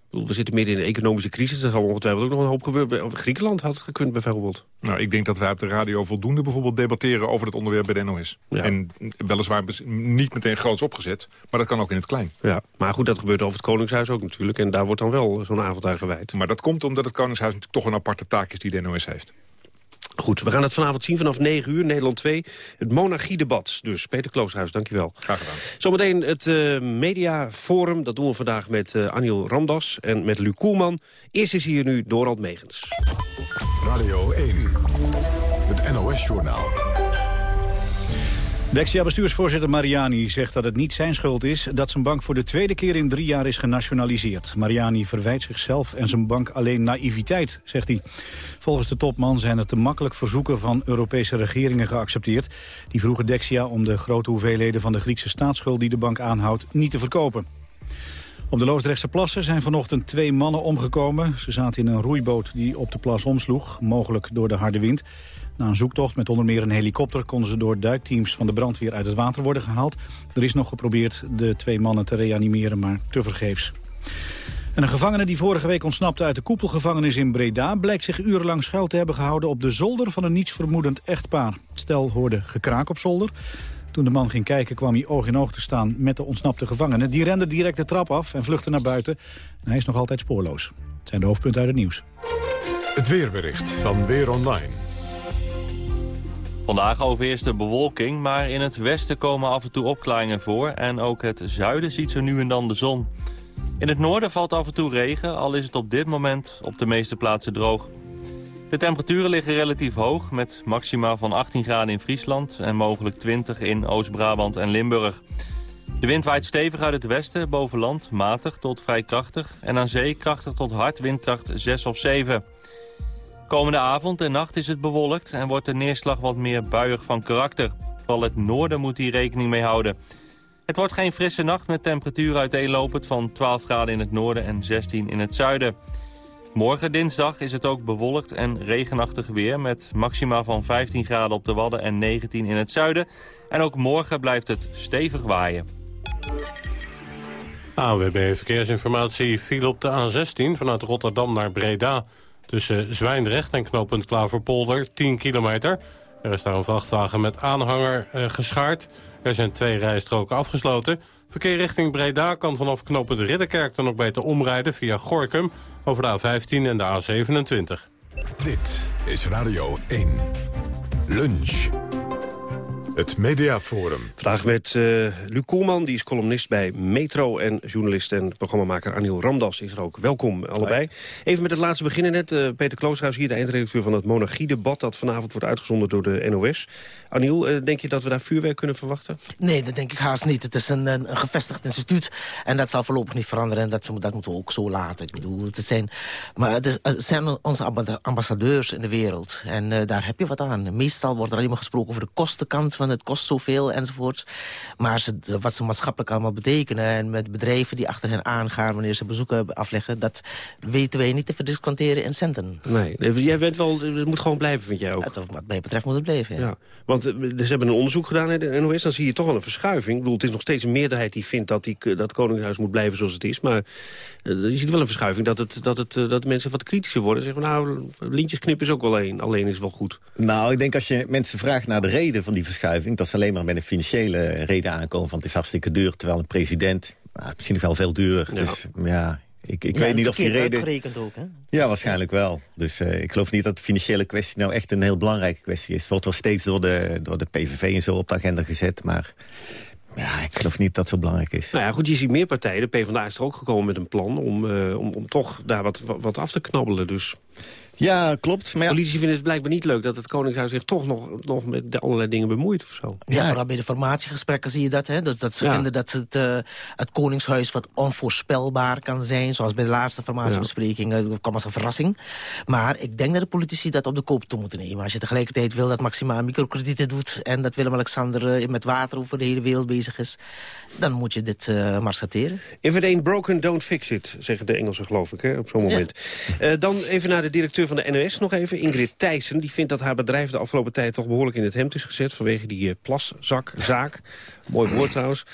We zitten midden in een economische crisis. Er zal ongetwijfeld ook nog een hoop gebeuren. Griekenland had gekund bijvoorbeeld. Nou, ik denk dat wij op de radio voldoende bijvoorbeeld debatteren over het onderwerp bij de NOS. Ja. En weliswaar niet meteen groots opgezet, maar dat kan ook in het klein. Ja, maar goed, dat gebeurt over het Koningshuis ook natuurlijk. En daar wordt dan wel zo'n avond aan gewijd. Maar dat komt omdat het Koningshuis natuurlijk toch een aparte taak is die de NOS heeft. Goed, we gaan het vanavond zien vanaf 9 uur, Nederland 2. Het monarchiedebat. Dus Peter Klooshuis, dankjewel. Graag gedaan. Zometeen het uh, mediaforum. Dat doen we vandaag met uh, Aniel Ramdas en met Luc Koelman. Eerst is hier nu Dorald Megens. Radio 1, het NOS-journaal. Dexia-bestuursvoorzitter Mariani zegt dat het niet zijn schuld is... dat zijn bank voor de tweede keer in drie jaar is genationaliseerd. Mariani verwijt zichzelf en zijn bank alleen naïviteit, zegt hij. Volgens de topman zijn er te makkelijk verzoeken van Europese regeringen geaccepteerd. Die vroegen Dexia om de grote hoeveelheden van de Griekse staatsschuld... die de bank aanhoudt, niet te verkopen. Op de Loosdrechtse plassen zijn vanochtend twee mannen omgekomen. Ze zaten in een roeiboot die op de plas omsloeg, mogelijk door de harde wind. Na een zoektocht met onder meer een helikopter... konden ze door duikteams van de brandweer uit het water worden gehaald. Er is nog geprobeerd de twee mannen te reanimeren, maar tevergeefs. En een gevangene die vorige week ontsnapte uit de koepelgevangenis in Breda... blijkt zich urenlang schuil te hebben gehouden op de zolder van een nietsvermoedend echtpaar. Het stel hoorde gekraak op zolder. Toen de man ging kijken kwam hij oog in oog te staan met de ontsnapte gevangene. Die rende direct de trap af en vluchtte naar buiten. En hij is nog altijd spoorloos. Het zijn de hoofdpunten uit het nieuws. Het weerbericht van Weer Online. Vandaag overheerst de bewolking, maar in het westen komen af en toe opklaringen voor... en ook het zuiden ziet zo nu en dan de zon. In het noorden valt af en toe regen, al is het op dit moment op de meeste plaatsen droog. De temperaturen liggen relatief hoog, met maxima van 18 graden in Friesland... en mogelijk 20 in Oost-Brabant en Limburg. De wind waait stevig uit het westen, boven land matig tot vrij krachtig... en aan zee krachtig tot hard windkracht 6 of 7. Komende avond en nacht is het bewolkt en wordt de neerslag wat meer buiig van karakter. Vooral het noorden moet hier rekening mee houden. Het wordt geen frisse nacht met temperaturen uiteenlopend van 12 graden in het noorden en 16 in het zuiden. Morgen dinsdag is het ook bewolkt en regenachtig weer... met maxima van 15 graden op de Wadden en 19 in het zuiden. En ook morgen blijft het stevig waaien. AWB Verkeersinformatie viel op de A16 vanuit Rotterdam naar Breda... Tussen Zwijndrecht en knooppunt Klaverpolder, 10 kilometer. Er is daar een vrachtwagen met aanhanger uh, geschaard. Er zijn twee rijstroken afgesloten. Verkeer richting Breda kan vanaf knooppunt Ridderkerk dan ook beter omrijden via Gorkum... over de A15 en de A27. Dit is Radio 1. Lunch. Het Mediaforum. Vandaag met uh, Luc Koelman, die is columnist bij Metro... en journalist en programmamaker Aniel Ramdas is er ook. Welkom allebei. Even met het laatste beginnen net. Uh, Peter Klooshuis hier, de eindredacteur van het Monarchiedebat... dat vanavond wordt uitgezonden door de NOS. Aniel, uh, denk je dat we daar vuurwerk kunnen verwachten? Nee, dat denk ik haast niet. Het is een, een, een gevestigd instituut en dat zal voorlopig niet veranderen. En dat, dat moeten we ook zo laten. Ik bedoel, het zijn, maar het, is, het zijn onze ambassadeurs in de wereld. En daar heb je wat aan. Meestal wordt er alleen maar gesproken over de kostenkant van het kost zoveel enzovoorts. Maar ze, wat ze maatschappelijk allemaal betekenen... en met bedrijven die achter hen aangaan wanneer ze bezoeken afleggen... dat weten wij niet te verdisconteren in centen. Nee, jij bent wel, het moet gewoon blijven, vind jij ook? wat mij betreft moet het blijven, ja. ja want eh, ze hebben een onderzoek gedaan in de NOS, dan zie je toch wel een verschuiving. Ik bedoel, het is nog steeds een meerderheid die vindt dat, die, dat Koningshuis moet blijven zoals het is. Maar uh, je ziet wel een verschuiving dat, het, dat, het, dat mensen wat kritischer worden. Zeggen van nou, lintjes knippen is ook wel een, alleen is wel goed. Nou, ik denk als je mensen vraagt naar de reden van die verschuiving... dat ze alleen maar met een financiële reden aankomen van het is hartstikke duur... terwijl een president, nou, misschien wel veel duurder. Ja. Dus ja, ik, ik ja, weet niet of die reden... ook, hè? Ja, waarschijnlijk wel. Dus uh, ik geloof niet dat de financiële kwestie nou echt een heel belangrijke kwestie is. Het wordt wel steeds door de, door de PVV en zo op de agenda gezet, maar... Ja, ik geloof niet dat het zo belangrijk is. Nou ja, goed, je ziet meer partijen. De PvdA is er ook gekomen met een plan om, uh, om, om toch daar wat, wat af te knabbelen. Dus Ja, klopt. Maar ja. Politici vinden het blijkbaar niet leuk dat het Koningshuis zich toch nog, nog met allerlei dingen bemoeit of zo. Ja, vooral bij de formatiegesprekken zie je dat. Hè? Dus dat ze Ja. vinden dat het, eh, het Koningshuis wat onvoorspelbaar kan zijn. Zoals bij de laatste formatiebespreking. Dat kwam als een verrassing. Maar ik denk dat de politici dat op de koop toe moeten nemen. Als je tegelijkertijd wil dat Maxima microkredieten doet... en dat Willem-Alexander eh, met water over de hele wereld bezig is... dan moet je dit eh maar accepteren. If it ain't broken, don't fix it, zeggen de Engelsen geloof ik, hè, op zo'n moment. Eh, dan even naar de directeur van de NOS nog even, Ingrid Thijssen. Die vindt dat haar bedrijf de afgelopen tijd toch behoorlijk in het hemd is gezet... vanwege die eh, plaszakzaak. Mooi woord trouwens.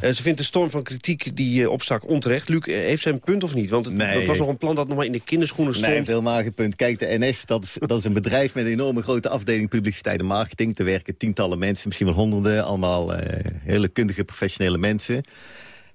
Eh, ze vindt de storm van kritiek die eh, opstak onterecht. Luc, heeft zij een punt of niet? Want het, Nee. dat was nog een plan dat nog maar in de kinderschoenen stond. Nee, helemaal geen punt. Kijk, de NS, dat is, dat is een bedrijf met een enorme grote afdeling publiciteit en marketing. Er werken tientallen mensen, misschien wel honderden. Allemaal hele kundige, professionele mensen.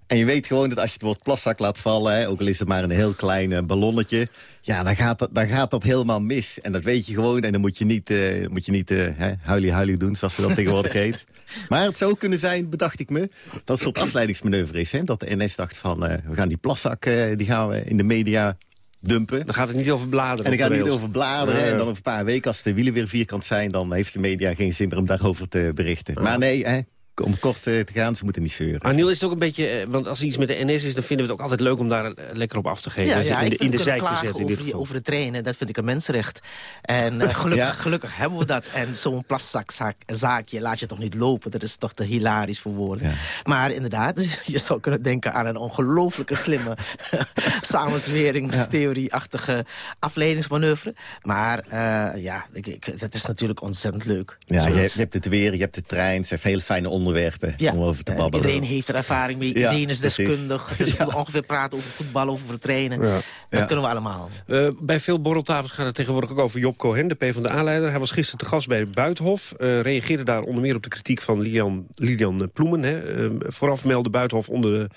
En je weet gewoon dat als je het woord plaszak laat vallen... Hè, ook al is het maar een heel klein ballonnetje... ja, dan gaat, dat, dan gaat dat helemaal mis. En dat weet je gewoon. En dan moet je niet, eh moet je niet eh, huilie huilie doen, zoals ze dat tegenwoordig *laughs* heet. Maar het zou kunnen zijn, bedacht ik me... dat het een soort afleidingsmanoeuvre is. Hè? Dat de NS dacht van, eh, we gaan die plaszak die gaan we in de media dumpen. Dan gaat het niet over bladeren. En dan gaat het niet over bladeren. Ja. En dan over een paar weken, als de wielen weer vierkant zijn... dan heeft de media geen zin meer om daarover te berichten. Maar nee, hè, om kort eh, te gaan, ze moeten niet zeuren. Arniel is het ook een beetje, eh, want als er iets met de NS is... dan vinden we het ook altijd leuk om daar eh, lekker op af te geven. Ja, Dus ja, in de, in de zijk te klagen zetten in dit over, die- geval. over de treinen, dat vind ik een mensenrecht. En *laughs* gelukkig, Ja. gelukkig hebben we dat. En zo'n plaszakzaakje laat je toch niet lopen. Dat is toch te hilarisch voor woorden. Maar inderdaad, *laughs* je zou kunnen denken aan een ongelooflijke slimme *laughs* samenzweringstheorie-achtige afleidingsmanoeuvre. Maar eh, ja, ik, ik, dat is natuurlijk ontzettend leuk. Ja, je, hebt- je hebt het weer, je hebt de trein. Het zijn hele fijne onderwerpen Ja, om over te eh, babbelen. iedereen heeft er ervaring mee. Ja, iedereen is precies. deskundig. *laughs* Het is ongeveer praten over voetbal, over trainen. Ja. Dat Ja. kunnen we allemaal. Eh, bij veel borreltafels gaat het tegenwoordig ook over Job Cohen, de PvdA-leider. Hij was gisteren te gast bij Buitenhof. eh, reageerde daar onder meer op de kritiek van Lilian, Lilian Ploemen. Hè. Eh, vooraf meldde Buitenhof onder de,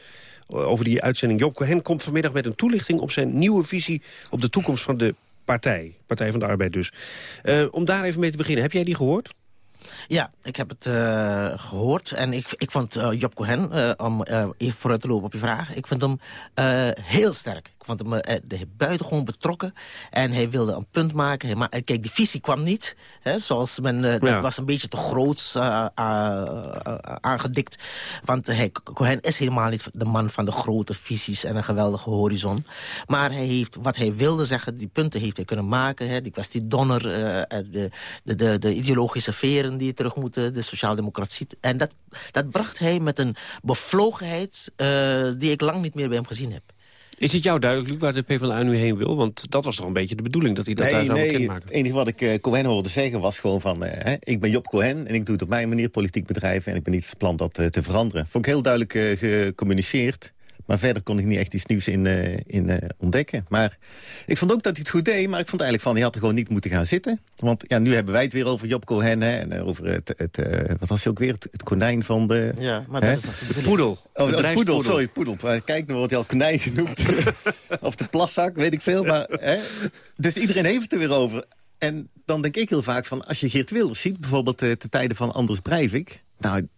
over die uitzending... Job Cohen komt vanmiddag met een toelichting op zijn nieuwe visie... op de toekomst van de partij, Partij van de Arbeid dus. Eh, om daar even mee te beginnen, heb jij die gehoord? Ja, ik heb het eh, gehoord. En ik, ik vond eh, Job Cohen, eh, om even vooruit te lopen op je vraag... ik vind hem heel sterk. Ik vond hem buitengewoon betrokken. En hij wilde een punt maken. Hij ma kijk, die visie kwam niet. Hè, zoals men, dat was een beetje te groots aangedikt. Want hij, Cohen is helemaal niet de man van de grote visies... en een geweldige horizon. Maar hij heeft, wat hij wilde zeggen, die punten heeft hij kunnen maken. Hè, die kwestie Donner, de, de, de, de ideologische veren die terug moeten... de sociaaldemocratie. En dat, dat bracht hij met een bevlogenheid... Uh, die ik lang niet meer bij hem gezien heb. Is het jou duidelijk, Luc, waar de PvdA nu heen wil? Want dat was toch een beetje de bedoeling, dat hij dat nee, daar zou nee, bekendmaken. Het enige wat ik uh, Cohen hoorde zeggen was gewoon van... Uh, hè, ik ben Job Cohen en ik doe het op mijn manier politiek bedrijven... en ik ben niet van plan dat uh, te veranderen. Vond ik heel duidelijk uh, gecommuniceerd. Maar verder kon ik niet echt iets nieuws in, uh, in uh, ontdekken. Maar ik vond ook dat hij het goed deed. Maar ik vond eigenlijk van, hij had er gewoon niet moeten gaan zitten. Want ja, nu hebben wij het weer over Job Cohen. Hè, en over het, het uh, wat was hij ook weer? Het, het, konijn van de... Ja, maar hè? dat is de poedel. Oh, de poedel, sorry, poedel. Kijk, nu wordt hij al konijn genoemd. *laughs* of de plaszak, weet ik veel. Maar, hè? Dus iedereen heeft het er weer over. En dan denk ik heel vaak van, als je Geert Wilders ziet... bijvoorbeeld uh, te tijden van Anders Breivik... Nou,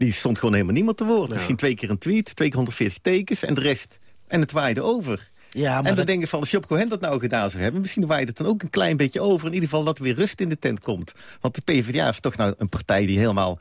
die stond gewoon helemaal niemand te woord. Ja. Misschien twee keer een tweet, twee keer 140 tekens en de rest. En het waaide over. Ja, maar en dan dat... denk ik van, als Job Cohen dat nou gedaan zou hebben... misschien waait het dan ook een klein beetje over. In ieder geval dat er weer rust in de tent komt. Want de PvdA is toch nou een partij die helemaal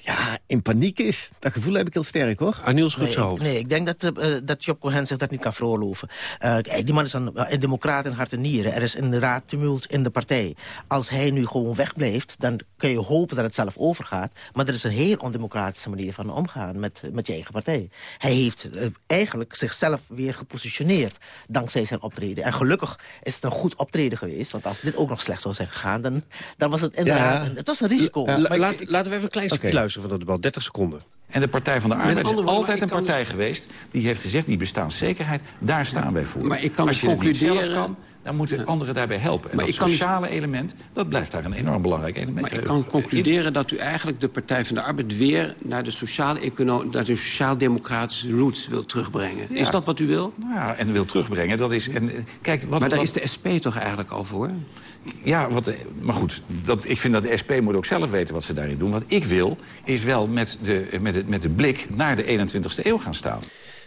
ja, in paniek is. Dat gevoel heb ik heel sterk, hoor. Aniel schudt nee, hoofd. Nee, ik denk dat, uh, dat Job Cohen zich dat niet kan veroorloven. Uh, die man is een, een democraat in hart en nieren. Er is inderdaad tumult in de partij. Als hij nu gewoon wegblijft, dan kun je hopen dat het zelf overgaat. Maar er is een heel ondemocratische manier van omgaan met, met je eigen partij. Hij heeft uh, eigenlijk zichzelf weer gepositioneerd dankzij zijn optreden. En gelukkig is het een goed optreden geweest. Want als dit ook nog slecht zou zijn gegaan, dan, dan was het inderdaad... Ja. Het was een risico. Ja, La, laat, laten we even een klein stukje okay. Luisteren van dat debat. 30 seconden. En de Partij van de Arbeid is altijd een partij dus... geweest... die heeft gezegd, die bestaanszekerheid, daar staan ja, wij voor. Maar ik kan Als je concluderen... het niet zelf kan, dan moeten anderen daarbij helpen. En maar dat sociale element, dat blijft daar een enorm belangrijk element. Maar ik kan concluderen dat u eigenlijk de Partij van de Arbeid... weer naar de naar de sociaal-democratische roots wil terugbrengen. Ja. Is dat wat u wil? Ja, en wil terugbrengen, dat is... En, kijk, wat, maar daar wat, is de SP toch eigenlijk al voor? Ja, wat, maar goed, dat, ik vind dat de SP moet ook zelf weten wat ze daarin doen. Wat ik wil, is wel met de, met de, met de blik naar de 21ste eeuw gaan staan.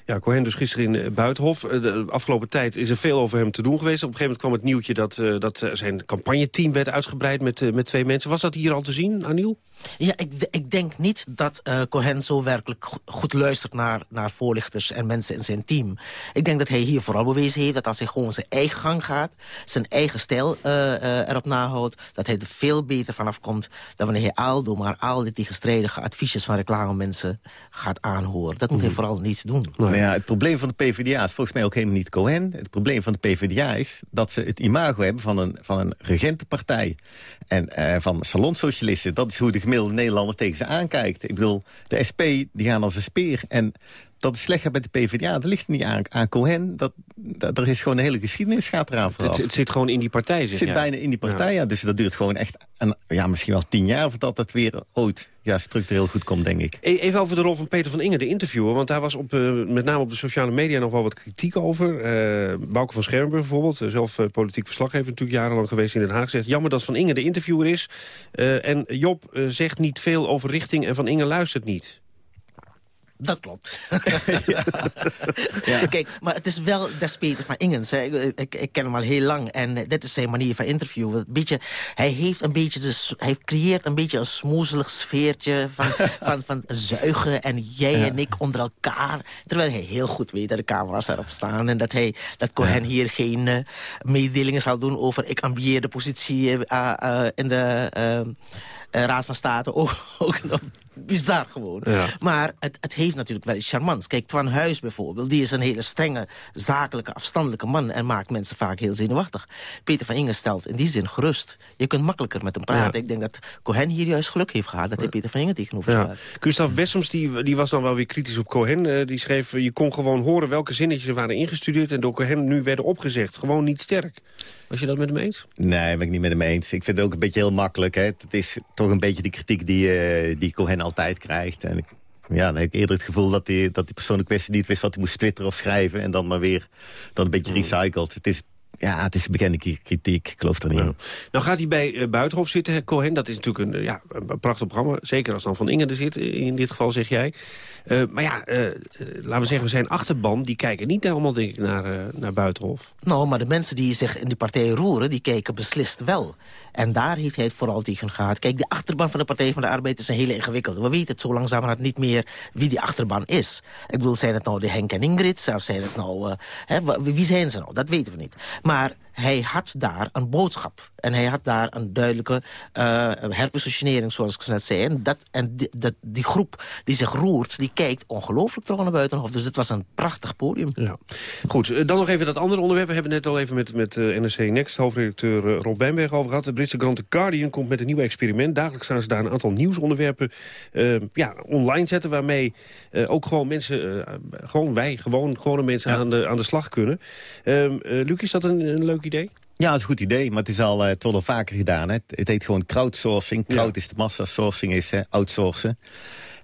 Ja, Cohen dus gisteren in Buitenhof. De afgelopen tijd is er veel over hem te doen geweest. Op een gegeven moment kwam het nieuwtje dat, dat zijn campagneteam werd uitgebreid met, met twee mensen. Was dat hier al te zien, Aniel? Ja, ik, ik, denk niet dat uh, Cohen zo werkelijk goed luistert naar, naar voorlichters en mensen in zijn team. Ik denk dat hij hier vooral bewezen heeft dat als hij gewoon zijn eigen gang gaat, zijn eigen stijl uh, uh, erop nahoudt, dat hij er veel beter vanaf komt dan wanneer hij al door maar al die tegenstrijdige adviesjes van reclame mensen gaat aanhoren. Dat moet hij Mhm. vooral niet doen. Nou ja, het probleem van de PvdA is volgens mij ook helemaal niet Cohen. Het probleem van de PvdA is dat ze het imago hebben van een, van een regentenpartij. En eh, van salonsocialisten. Dat is hoe de gemiddelde Nederlander tegen ze aankijkt. Ik bedoel, de SP die gaan als een speer. En dat is slecht met de PvdA. Dat ligt niet aan, aan Cohen. Dat, dat, er is gewoon een hele geschiedenis gaat eraan vooraf. Het, het zit gewoon in die partij, zeg Het zit bijna in die partij, ja. Dus dat duurt gewoon echt een, ja, misschien wel tien jaar... voordat het weer ooit ja, structureel goed komt, denk ik. E- Even over de rol van Peter van Ingen, de interviewer. Want daar was op, eh, met name op de sociale media nog wel wat kritiek over. Eh Bouke van Schermburg bijvoorbeeld, eh, zelf politiek verslaggever... natuurlijk jarenlang geweest in Den Haag, zegt... jammer dat Van Ingen de interviewer is. En Job zegt niet veel over richting en Van Ingen luistert niet. Dat klopt. *laughs* Kijk, maar het is wel des Peter van Ingens. hè. Ik, ik, ik ken hem al heel lang en dit is zijn manier van interviewen. Een beetje, hij heeft een beetje, de, hij creëert een beetje een smoezelig sfeertje van, *laughs* van, van zuigen en jij Ja. en ik onder elkaar. Terwijl hij heel goed weet dat de camera's erop staan en dat hij dat Cohen hier geen eh, mededelingen zal doen over ik ambieer de positie eh, eh, in de Raad van State. Ook, ook bizar gewoon. Ja. Maar het, het heeft natuurlijk wel iets charmants. Kijk, Twan Huis bijvoorbeeld, die is een hele strenge, zakelijke, afstandelijke man... en maakt mensen vaak heel zenuwachtig. Peter van Ingen stelt in die zin gerust. Je kunt makkelijker met hem praten. Ja. Ik denk dat Cohen hier juist geluk heeft gehad... dat hij Peter van Ingen tegenover Ja. Gustav Bessems die, die was dan wel weer kritisch op Cohen. Eh, die schreef, je kon gewoon horen welke zinnetjes er waren ingestudeerd... en door Cohen nu werden opgezegd. Gewoon niet sterk. Was je dat met hem eens? Nee, ben ik niet met hem eens. Ik vind het ook een beetje heel makkelijk. Hè. Het is toch een beetje de kritiek die, eh, die Cohen altijd krijgt. En ik, ja, dan heb ik eerder het gevoel dat die, dat die persoon ook wist, niet wist wat hij moest twitteren of schrijven. En dan maar weer dat een beetje recycled. Het is, ja, het is bekende ki- kritiek. Ik geloof er niet in. Nou gaat hij bij eh, Buitenhof zitten, Cohen. Dat is natuurlijk een, ja, een prachtig programma. Zeker als dan Van Ingen er zit, eh, in dit geval zeg jij. Eh, maar ja, laten we zeggen, zijn achterban... die kijken niet helemaal denk ik, naar, naar Buitenhof. Nou, maar de mensen die zich in die partij roeren, die kijken beslist wel. En daar heeft hij het vooral tegen gehad. Kijk, de achterban van de Partij van de Arbeid is een hele ingewikkelde. We weten het zo langzamerhand niet meer wie die achterban is. Ik bedoel, zijn het nou de Henk en Ingrid? Of zijn het nou... eh, hè, wie zijn ze nou? Dat weten we niet. Maar mar hij had daar een boodschap. En hij had daar een duidelijke eh herpositionering, zoals ik net zei. En, dat, en die, dat, die groep die zich roert, die kijkt ongelooflijk terug naar Buitenhof. Dus het was een prachtig podium. Ja. Goed, eh, dan nog even dat andere onderwerp. We hebben het net al even met, met eh, NRC Next, hoofdredacteur Rob Wijnberg over gehad. De Britse krant The Guardian komt met een nieuw experiment. Dagelijks gaan ze daar een aantal nieuwsonderwerpen ja, online zetten... waarmee eh, ook gewoon mensen, eh, gewoon wij, gewoon, gewone mensen aan, de, aan de slag kunnen. Ehm eh, Luc, is dat een, een leuk idee? Ja, dat is een goed idee, maar het, is al, eh, wordt al vaker gedaan. Hè. Het, het heet gewoon crowdsourcing. Crowd is de massa, sourcing is hè, outsourcen.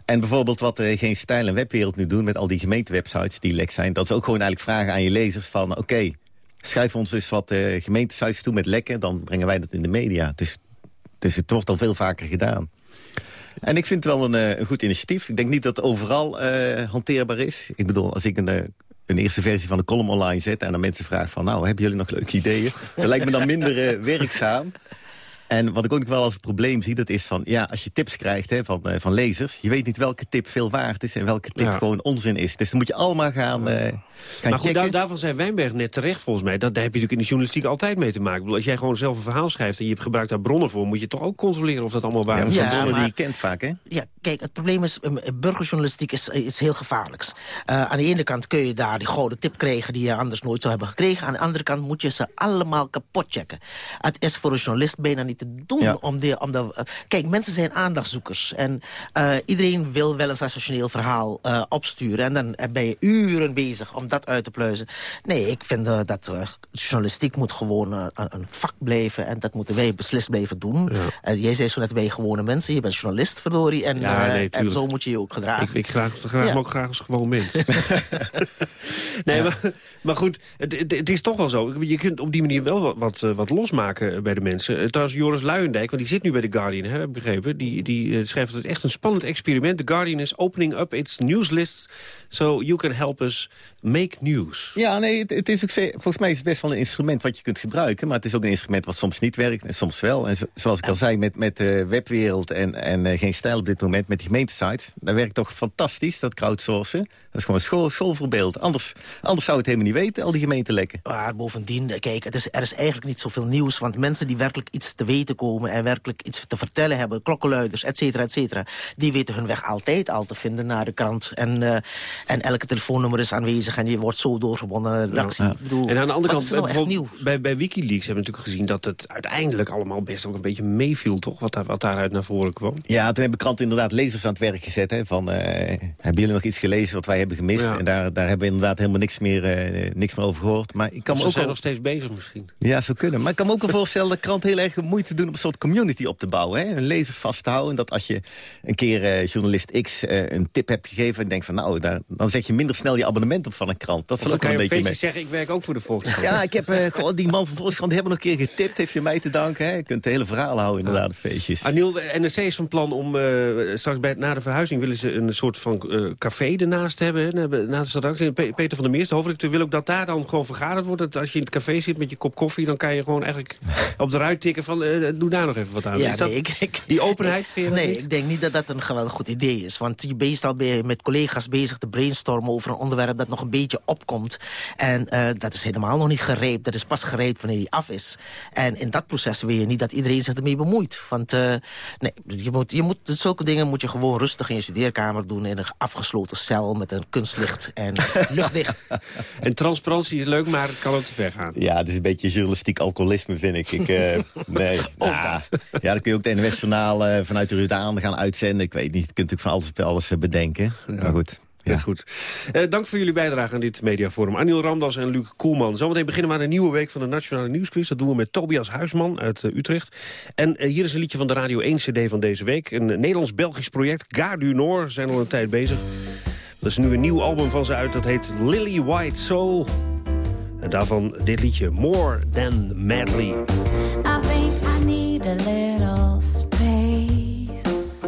En bijvoorbeeld wat de Geen Stijl en Webwereld nu doen... met al die gemeentewebsites die lek zijn... dat is ook gewoon eigenlijk vragen aan je lezers van... oké, schrijf ons dus wat eh gemeentesites toe met lekken... dan brengen wij dat in de media. Dus, dus het wordt al veel vaker gedaan. En ik vind het wel een, eh, een goed initiatief. Ik denk niet dat het overal eh, hanteerbaar is. Ik bedoel, als ik een, eh, een eerste versie van de column online zet... en dan mensen vragen van, nou, hebben jullie nog leuke ideeën? Dat lijkt me dan minder eh, werkzaam. En wat ik ook nog wel als een probleem zie, dat is van... ja, als je tips krijgt hè, van, eh, van lezers... je weet niet welke tip veel waard is en welke tip Ja. gewoon onzin is. Dus dan moet je allemaal gaan, eh, gaan maar goed, checken. daar, daarvan zei Wijnberg net terecht volgens mij. Dat, daar heb je natuurlijk in de journalistiek altijd mee te maken. Ik bedoel, als jij gewoon zelf een verhaal schrijft en je gebruikt daar bronnen voor... moet je toch ook controleren of dat allemaal waar Ja, is. Ja, bronnen maar- die je kent vaak, hè? Ja, kijk, het probleem is, um, burgerjournalistiek is eh, iets heel gevaarlijks. Eh, aan de ene kant kun je daar die gouden tip krijgen die je anders nooit zou hebben gekregen. Aan de andere kant moet je ze allemaal kapot checken. Het is voor een journalist bijna niet te doen Ja. om de... Om de eh, kijk, mensen zijn aandachtzoekers. En eh, iedereen wil wel een sensationeel verhaal eh, opsturen. En dan ben je uren bezig om dat uit te pluizen. Nee, ik vind dat journalistiek moet gewoon een, vak blijven. En dat moeten wij beslist blijven doen. Eh, jij zei zo net, wij gewone mensen. Je bent journalist, verdorie. En, Ja, eh, nee, en zo moet je je ook gedragen. Ik, ik graag, graag, Ja. me ook graag als gewoon mens. *laughs* nee, maar, maar goed, het, het, het is toch wel zo. Je kunt op die manier wel wat, wat, wat losmaken bij de mensen. Trouwens, Joris Luijendijk, want die zit nu bij The Guardian, hè, heb ik begrepen. Die, die schrijft dat het echt een spannend experiment. The Guardian is opening up its news list so you can help us make news. Ja, nee, het, is ook, volgens mij is het best wel een instrument wat je kunt gebruiken. Maar het is ook een instrument wat soms niet werkt en soms wel. En zoals ik al zei, met, met de webwereld en, en geen stijl op dit moment, met die gemeentesites, dat werkt toch fantastisch, dat crowdsourcen. Dat is gewoon een school, schoolvoorbeeld. Anders, anders zou het helemaal niet weten, al die gemeentelekken. Maar bovendien, kijk, het is, er is eigenlijk niet zoveel nieuws. Want mensen die werkelijk iets te weten komen... en werkelijk iets te vertellen hebben, klokkenluiders, et cetera, et cetera... die weten hun weg altijd al te vinden naar de krant. En, uh, en elke telefoonnummer is aanwezig en je wordt zo doorgebonden naar de redactie. Ja. Bedoel, en aan de andere kant, nou bij, bij Wikileaks hebben we natuurlijk gezien... dat het uiteindelijk allemaal best ook een beetje meeviel, toch? Wat, daar, wat daaruit naar voren kwam. Ja, toen hebben kranten inderdaad lezers aan het werk gezet. Hè, van, uh, hebben jullie nog iets gelezen wat wij hebben gemist? En daar, daar hebben we inderdaad helemaal niks meer, uh, niks meer over gehoord. Maar ik kan me ook zijn al... nog steeds bezig misschien. Ja, zo kunnen. Maar ik kan me ook wel voorstellen dat kranten heel erg moeite doen... om een soort community op te bouwen. Hè? Hun lezers vast te houden. Dat als je een keer uh, journalist X uh, een tip hebt gegeven... en denkt van nou, daar, dan zeg je minder snel je abonnement op van een krant. Dat of ook kan een je beetje mee. zeggen, ik werk ook voor de Volkskrant. Ja, ik heb gewoon die man van Volkskrant hebben nog een keer getipt. Heeft hij mij te danken. Hè? Je kunt het hele verhaal houden inderdaad, feestjes. Aniel, NRC is van plan om straks bij, na de verhuizing... willen ze een soort van café ernaast hebben. Hè? Naast de redactie. Peter van der Meers, de hoofdredacteur, wil ook dat daar dan gewoon vergaderd wordt. Dat als je in het café zit met je kop koffie... dan kan je gewoon eigenlijk *laughs* op de ruit tikken van... Uh, doe daar nog even wat aan. Ja, is dat, nee, ik, ik, die openheid vind je Nee, niet? ik denk niet dat dat een geweldig goed idee is. Want je bent al met collega's bezig te brainstormen... over een onderwerp dat nog een beetje opkomt. En uh, dat is helemaal nog niet gereed. Dat is pas gereed wanneer die af is. En in dat proces wil je niet dat iedereen zich ermee bemoeit. Want uh, nee, je moet, je moet, zulke dingen moet je gewoon rustig in je studeerkamer doen... in een afgesloten cel met een kunstlicht en *laughs* luchtdicht. En transparantie is leuk, maar het kan ook te ver gaan. Ja, het is een beetje journalistiek alcoholisme, vind ik. ik uh, *laughs* nee, nah, ja, dan kun je ook het NWS-journaal uh, vanuit de Rudaan gaan uitzenden. Ik weet niet, je kunt natuurlijk van alles, alles uh, bedenken. Ja. Maar goed. Ja, goed. Uh, dank voor jullie bijdrage aan dit mediaforum. Aniel Ramdas en Luc Koelman. Zometeen beginnen we aan een nieuwe week van de Nationale Nieuwsquiz. Dat doen we met Tobias Huisman uit uh, Utrecht. En uh, hier is een liedje van de Radio 1 CD van deze week. Een Nederlands-Belgisch project, Gare du Nord. zijn al een tijd bezig. Is nu een nieuw album van ze uit, dat heet Lily White Soul. En daarvan dit liedje, More Than Madly. I think I need a little space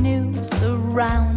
New surroundings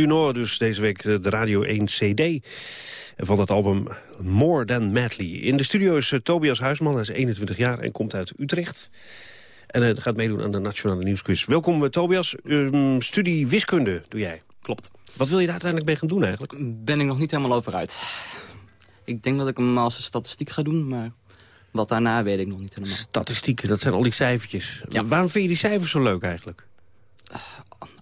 Nord, dus deze week de Radio 1 CD. Van dat album More Than Madly. In de studio is eh, Tobias Huisman, hij is 21 jaar en komt uit Utrecht. En eh, gaat meedoen aan de Nationale Nieuwsquiz. Welkom eh, Tobias, Ehm, studie wiskunde doe jij. Klopt. Wat wil je daar uiteindelijk mee gaan doen eigenlijk? Ben ik nog niet helemaal over uit. Ik denk dat ik een master statistiek ga doen, maar wat daarna weet ik nog niet helemaal. Statistieken, dat zijn al die cijfertjes. Waarom vind je die cijfers zo leuk eigenlijk?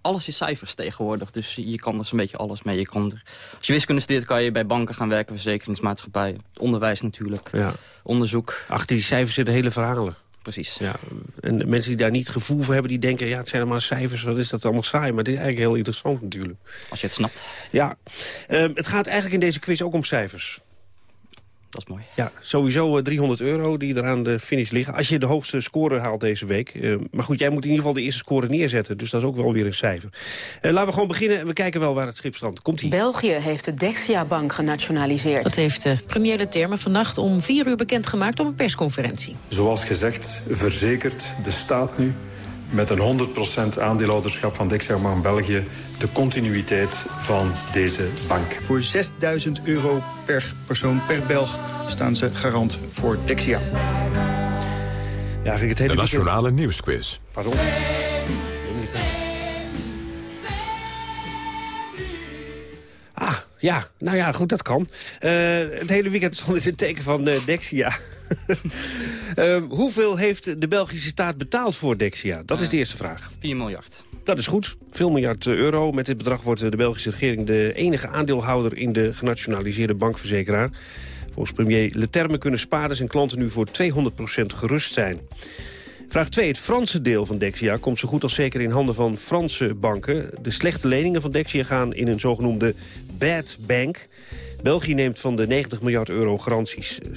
Alles is cijfers tegenwoordig, dus je kan er zo'n beetje alles mee. Je kan er, als je wiskunde studeert kan je bij banken gaan werken, verzekeringsmaatschappijen, onderwijs natuurlijk, Ja. onderzoek. Achter die cijfers zitten hele verhalen. Precies. Ja, en de mensen die daar niet gevoel voor hebben, die denken... ja, het zijn maar cijfers, wat is dat allemaal saai? Maar dit is eigenlijk heel interessant natuurlijk. Als je het snapt. Ja, Ehm, het gaat eigenlijk in deze quiz ook om cijfers. Dat is mooi. Ja, sowieso eh, 300 euro die er aan de finish liggen. Als je de hoogste score haalt deze week. Eh, maar goed, jij moet in ieder geval de eerste score neerzetten. Dus dat is ook wel weer een cijfer. Eh, laten we gewoon beginnen en we kijken wel waar het schip strandt. Komt-ie. België heeft de Dexia-bank genationaliseerd. Dat heeft de premier de termen vannacht om vier uur bekendgemaakt op een persconferentie. Zoals gezegd verzekert de staat nu met een 100% aandeelhouderschap van Dexia Bank België de continuïteit van deze bank. Voor 6000 euro per persoon per Belg staan ze garant voor Dexia. Ja, het hele De Nationale Nieuwsquiz. Pardon? Ah, ja. Nou ja, goed, dat kan. Eh, het hele weekend stond in het teken van eh, Dexia. *laughs* Eh, hoeveel heeft de Belgische staat betaald voor Dexia? Dat is de eerste vraag. 4 miljard. Dat is goed. Veel miljard eh, euro. Met dit bedrag wordt eh, de Belgische regering de enige aandeelhouder in de genationaliseerde bankverzekeraar. Volgens premier Leterme kunnen spaarders en klanten nu voor 200% gerust zijn. Vraag 2. Het Franse deel van Dexia komt zo goed als zeker in handen van Franse banken. De slechte leningen van Dexia gaan in een zogenoemde bad bank. België neemt van de 90 miljard euro garanties 60,5%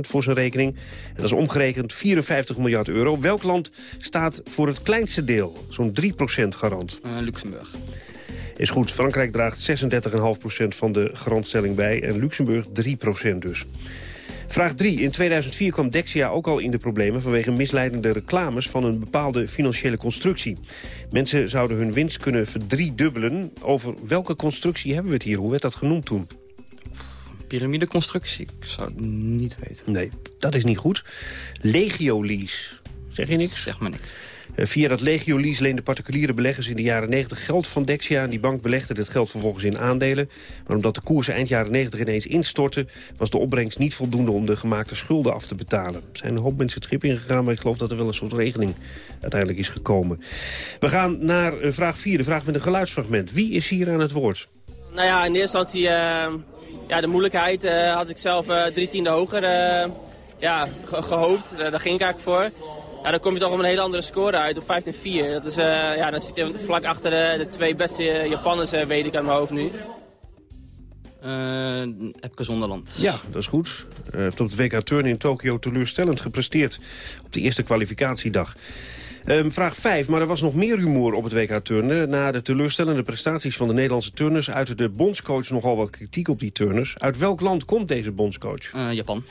voor zijn rekening. En dat is omgerekend 54 miljard euro. Welk land staat voor het kleinste deel? Zo'n 3% garant. Eh, Luxemburg. Is goed. Frankrijk draagt 36,5% van de garantstelling bij. En Luxemburg 3% dus. Vraag 3. In 2004 kwam Dexia ook al in de problemen... vanwege misleidende reclames van een bepaalde financiële constructie. Mensen zouden hun winst kunnen verdriedubbelen. Over welke constructie hebben we het hier? Hoe werd dat genoemd toen? Piramideconstructie? Ik zou het niet weten. Nee, dat is niet goed. Legio-lease. Zeg je niks? Zeg maar niks. Eh, Via dat Legio-lease leenden particuliere beleggers in de jaren 90 geld van Dexia. En die bank belegde dit geld vervolgens in aandelen. Maar omdat de koersen eind jaren 90 ineens instortten... was de opbrengst niet voldoende om de gemaakte schulden af te betalen. Er zijn een hoop mensen het schip ingegaan... maar ik geloof dat er wel een soort regeling uiteindelijk is gekomen. We gaan naar eh, vraag 4, de vraag met een geluidsfragment. Wie is hier aan het woord? Nou ja, in eerste instantie eh, ja, de moeilijkheid had ik zelf drie tiende hoger ja, ge- gehoopt. Eh, daar ging ik eigenlijk voor. Ja, dan kom je toch op een hele andere score uit, op 15-4. Dat is, eh, ja, dan zit je vlak achter de, de twee beste Japanners, eh, weet ik aan mijn hoofd nu. Eh Epke Zonderland. Ja, dat is goed. Hij heeft op de WK Turnen in Tokio teleurstellend gepresteerd op de eerste kwalificatiedag. Ehm, vraag 5, maar er was nog meer humor op het WK Turnen. Na de teleurstellende prestaties van de Nederlandse turners... uitte de bondscoach nogal wat kritiek op die turners. Uit welk land komt deze bondscoach? Eh, Japan.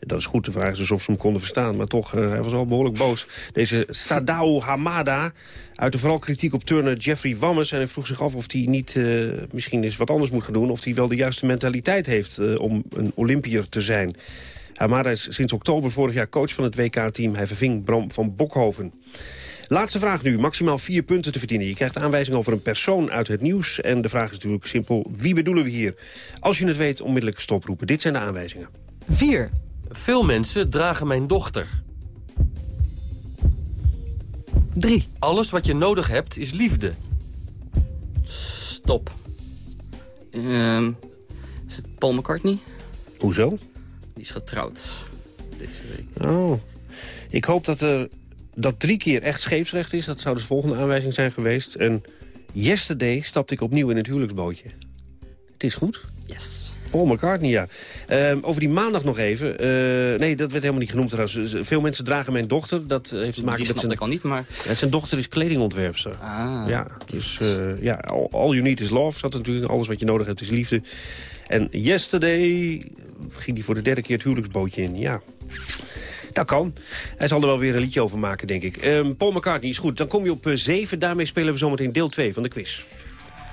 Dat is goed, de vraag is dus of ze hem konden verstaan. Maar toch, eh, hij was wel behoorlijk boos. Deze Sadao Hamada uitte vooral kritiek op turner Jeffrey Wammes... en hij vroeg zich af of hij niet eh, misschien eens wat anders moet gaan doen... of hij wel de juiste mentaliteit heeft eh, om een Olympier te zijn. Hamada is sinds oktober vorig jaar coach van het WK-team. Hij verving Bram van Bokhoven. Laatste vraag nu, maximaal vier punten te verdienen. Je krijgt aanwijzing over een persoon uit het nieuws. En de vraag is natuurlijk simpel, wie bedoelen we hier? Als je het weet, onmiddellijk stoproepen. Dit zijn de aanwijzingen. 4. Veel mensen dragen mijn dochter. 3. Alles wat je nodig hebt is liefde. Stop. Ehm, is het Paul McCartney? Hoezo? Die is getrouwd deze week. Oh, ik hoop dat er dat drie keer echt scheepsrecht is. Dat zou dus de volgende aanwijzing zijn geweest. En yesterday stapte ik opnieuw in het huwelijksbootje. Het is goed. Yes. Paul McCartney, ja. Ehm, over die maandag nog even. Eh, nee, dat werd helemaal niet genoemd trouwens. Veel mensen dragen mijn dochter. Dat eh, heeft te maken Die met zijn... ik al niet, maar... Ja, zijn dochter is kledingontwerpster. Ah. Ja, dus eh, ja, all, all you need is love. Zat natuurlijk alles wat je nodig hebt is liefde. En yesterday ging hij voor de derde keer het huwelijksbootje in. Ja. Dat kan. Hij zal er wel weer een liedje over maken, denk ik. Ehm, Paul McCartney is goed. Dan kom je op 7. Daarmee spelen we zometeen deel 2 van de quiz.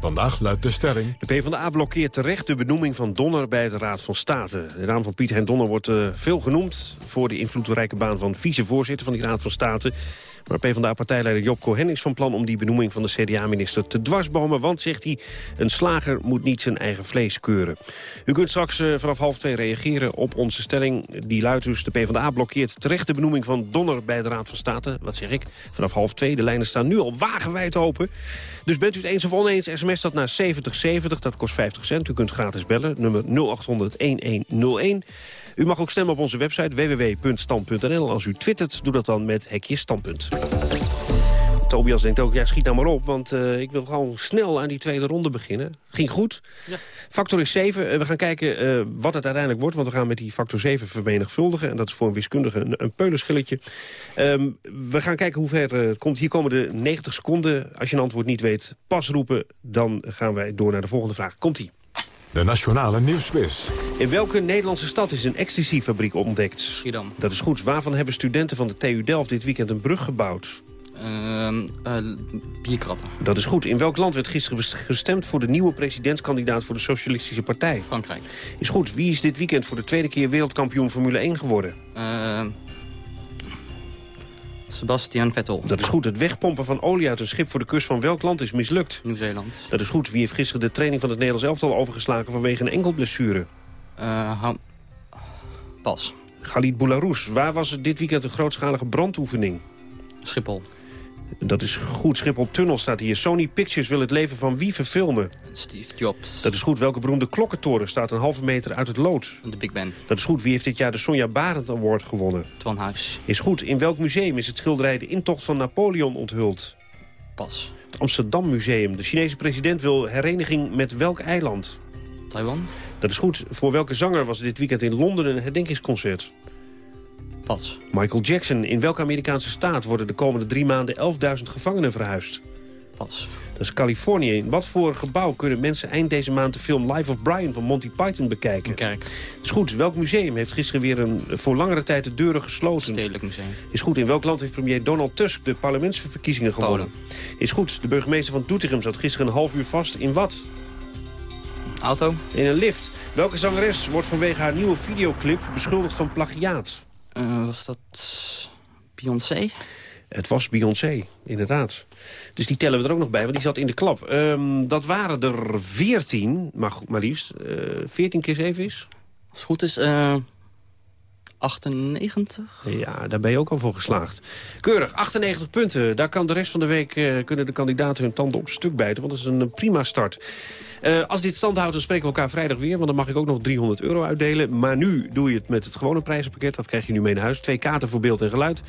Vandaag luidt de stelling... De PvdA blokkeert terecht de benoeming van Donner bij de Raad van State. De naam van Piet Hein Donner wordt eh, veel genoemd... voor de invloedrijke baan van vicevoorzitter van die Raad van State. Maar PvdA-partijleider Job Cohen is van plan om die benoeming van de CDA-minister te dwarsbomen. Want, zegt hij, een slager moet niet zijn eigen vlees keuren. U kunt straks eh, vanaf half twee reageren op onze stelling. Die luidt dus, de PvdA blokkeert terecht de benoeming van Donner bij de Raad van State. Wat zeg ik? Vanaf half twee. De lijnen staan nu al wagenwijd open. Dus bent u het eens of oneens, sms dat naar 7070, dat kost 50 cent. U kunt gratis bellen, nummer 0800-1101. U mag ook stemmen op onze website www.stand.nl. Als u twittert, doe dat dan met hekje standpunt. Tobias denkt ook, ja, schiet nou maar op, want eh, ik wil gewoon snel aan die tweede ronde beginnen. Ging goed. Ja. Factor is 7. Eh, we gaan kijken eh, wat het uiteindelijk wordt, want we gaan met die factor 7 vermenigvuldigen. En dat is voor een wiskundige een, een peulenschilletje. Ehm, we gaan kijken hoe ver het komt. Hier komen de 90 seconden. Als je een antwoord niet weet, pas roepen. Dan gaan wij door naar de volgende vraag. Komt-ie. De Nationale Nieuwsquiz. In welke Nederlandse stad is een ecstasy-fabriek ontdekt? Schiedam. Dat is goed. Waarvan hebben studenten van de TU Delft dit weekend een brug gebouwd? Ehm, eh, bierkratten. Dat is goed. In welk land werd gisteren gestemd voor de nieuwe presidentskandidaat voor de Socialistische Partij? Frankrijk. Is goed. Wie is dit weekend voor de tweede keer wereldkampioen Formule 1 geworden? Ehm, Sebastian Vettel. Dat is goed. Het wegpompen van olie uit een schip voor de kust van welk land is mislukt? Nieuw-Zeeland. Dat is goed. Wie heeft gisteren de training van het Nederlands elftal overgeslagen vanwege een enkelblessure? Eh, ha- Pas. Khalid Boularus. Waar was het dit weekend een grootschalige brandoefening? Schiphol. Dat is goed. Schiphol Tunnel staat hier. Sony Pictures wil het leven van wie verfilmen? Steve Jobs. Dat is goed. Welke beroemde klokkentoren staat een halve meter uit het lood? De Big Ben. Dat is goed. Wie heeft dit jaar de Sonja Barend Award gewonnen? Twan Huis. Is goed. In welk museum is het schilderij De Intocht van Napoleon onthuld? Pas. Het Amsterdam Museum. De Chinese president wil hereniging met welk eiland? Taiwan. Dat is goed. Voor welke zanger was dit weekend in Londen een herdenkingsconcert? Pas. Michael Jackson. In welke Amerikaanse staat worden de komende drie maanden 11.000 gevangenen verhuisd? Pas. Dat is Californië. In wat voor gebouw kunnen mensen eind deze maand de film Life of Brian van Monty Python bekijken? Kerk. Is goed. Welk museum heeft gisteren weer een, voor langere tijd de deuren gesloten? Stedelijk Museum. Is goed. In welk land heeft premier Donald Tusk de parlementsverkiezingen gewonnen? Is goed. De burgemeester van Doetinchem zat gisteren een half uur vast in wat? Auto. In een lift. Welke zangeres wordt vanwege haar nieuwe videoclip beschuldigd van plagiaat? Eh, was dat Beyoncé? Het was Beyoncé, inderdaad. Dus die tellen we er ook nog bij, want die zat in de klap. Ehm, dat waren er veertien, maar, goed, maar liefst. eh, veertien keer zeven is? Als het goed is, eh 98. Ja, daar ben je ook al voor geslaagd. Keurig, 98 punten. Daar kan de rest van de week eh, kunnen de kandidaten hun tanden op stuk bijten. Want dat is een eh, prima start. Eh, als dit stand houdt, dan spreken we elkaar vrijdag weer. Want dan mag ik ook nog 300 euro uitdelen. Maar nu doe je het met het gewone prijzenpakket. Dat krijg je nu mee naar huis. Twee kaarten voor beeld en geluid.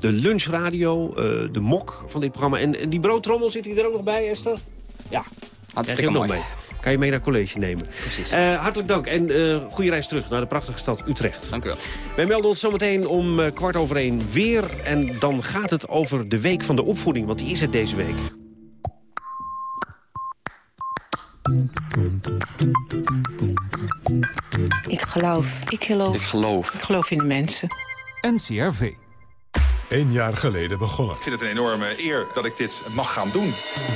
De lunchradio, eh, de mok van dit programma. En, en die broodtrommel zit hier er ook nog bij, Esther? Ja, krijg je hem nog mooi. mee. Kan je mee naar college nemen. Precies. Eh, hartelijk dank en eh goede reis terug naar de prachtige stad Utrecht. Dank u wel. Wij melden ons zometeen om eh, kwart over één weer. En dan gaat het over de week van de opvoeding, want die is het deze week. Ik geloof. Ik geloof. Ik geloof. Ik geloof in de mensen. NCRV. Eén jaar geleden begonnen. Ik vind het een enorme eer dat ik dit mag gaan doen.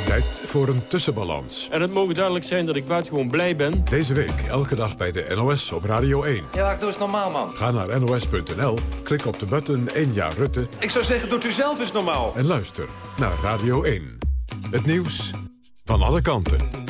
Tijd voor een tussenbalans. En het mogen duidelijk zijn dat ik buitengewoon blij ben. Deze week elke dag bij de NOS op Radio 1. Ja, doe eens normaal, man. Ga naar nos.nl, klik op de button 1 jaar Rutte... Ik zou zeggen, doet u zelf eens normaal. en luister naar Radio 1. Het nieuws van alle kanten.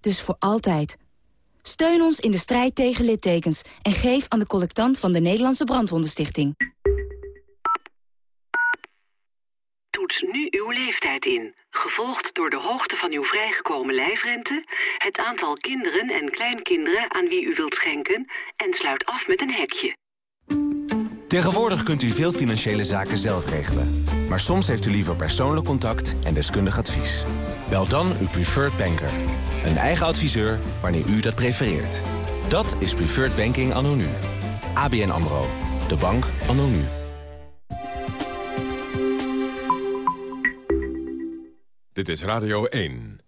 dus voor altijd. Steun ons in de strijd tegen littekens en geef aan de collectant van de Nederlandse Brandwondenstichting. Toets nu uw leeftijd in, gevolgd door de hoogte van uw vrijgekomen lijfrente, het aantal kinderen en kleinkinderen aan wie u wilt schenken en sluit af met een hekje. Tegenwoordig kunt u veel financiële zaken zelf regelen. Maar soms heeft u liever persoonlijk contact en deskundig advies. Bel dan uw preferred banker. Een eigen adviseur wanneer u dat prefereert. Dat is Preferred Banking anno nu. ABN AMRO. De bank anno nu. Dit is Radio 1.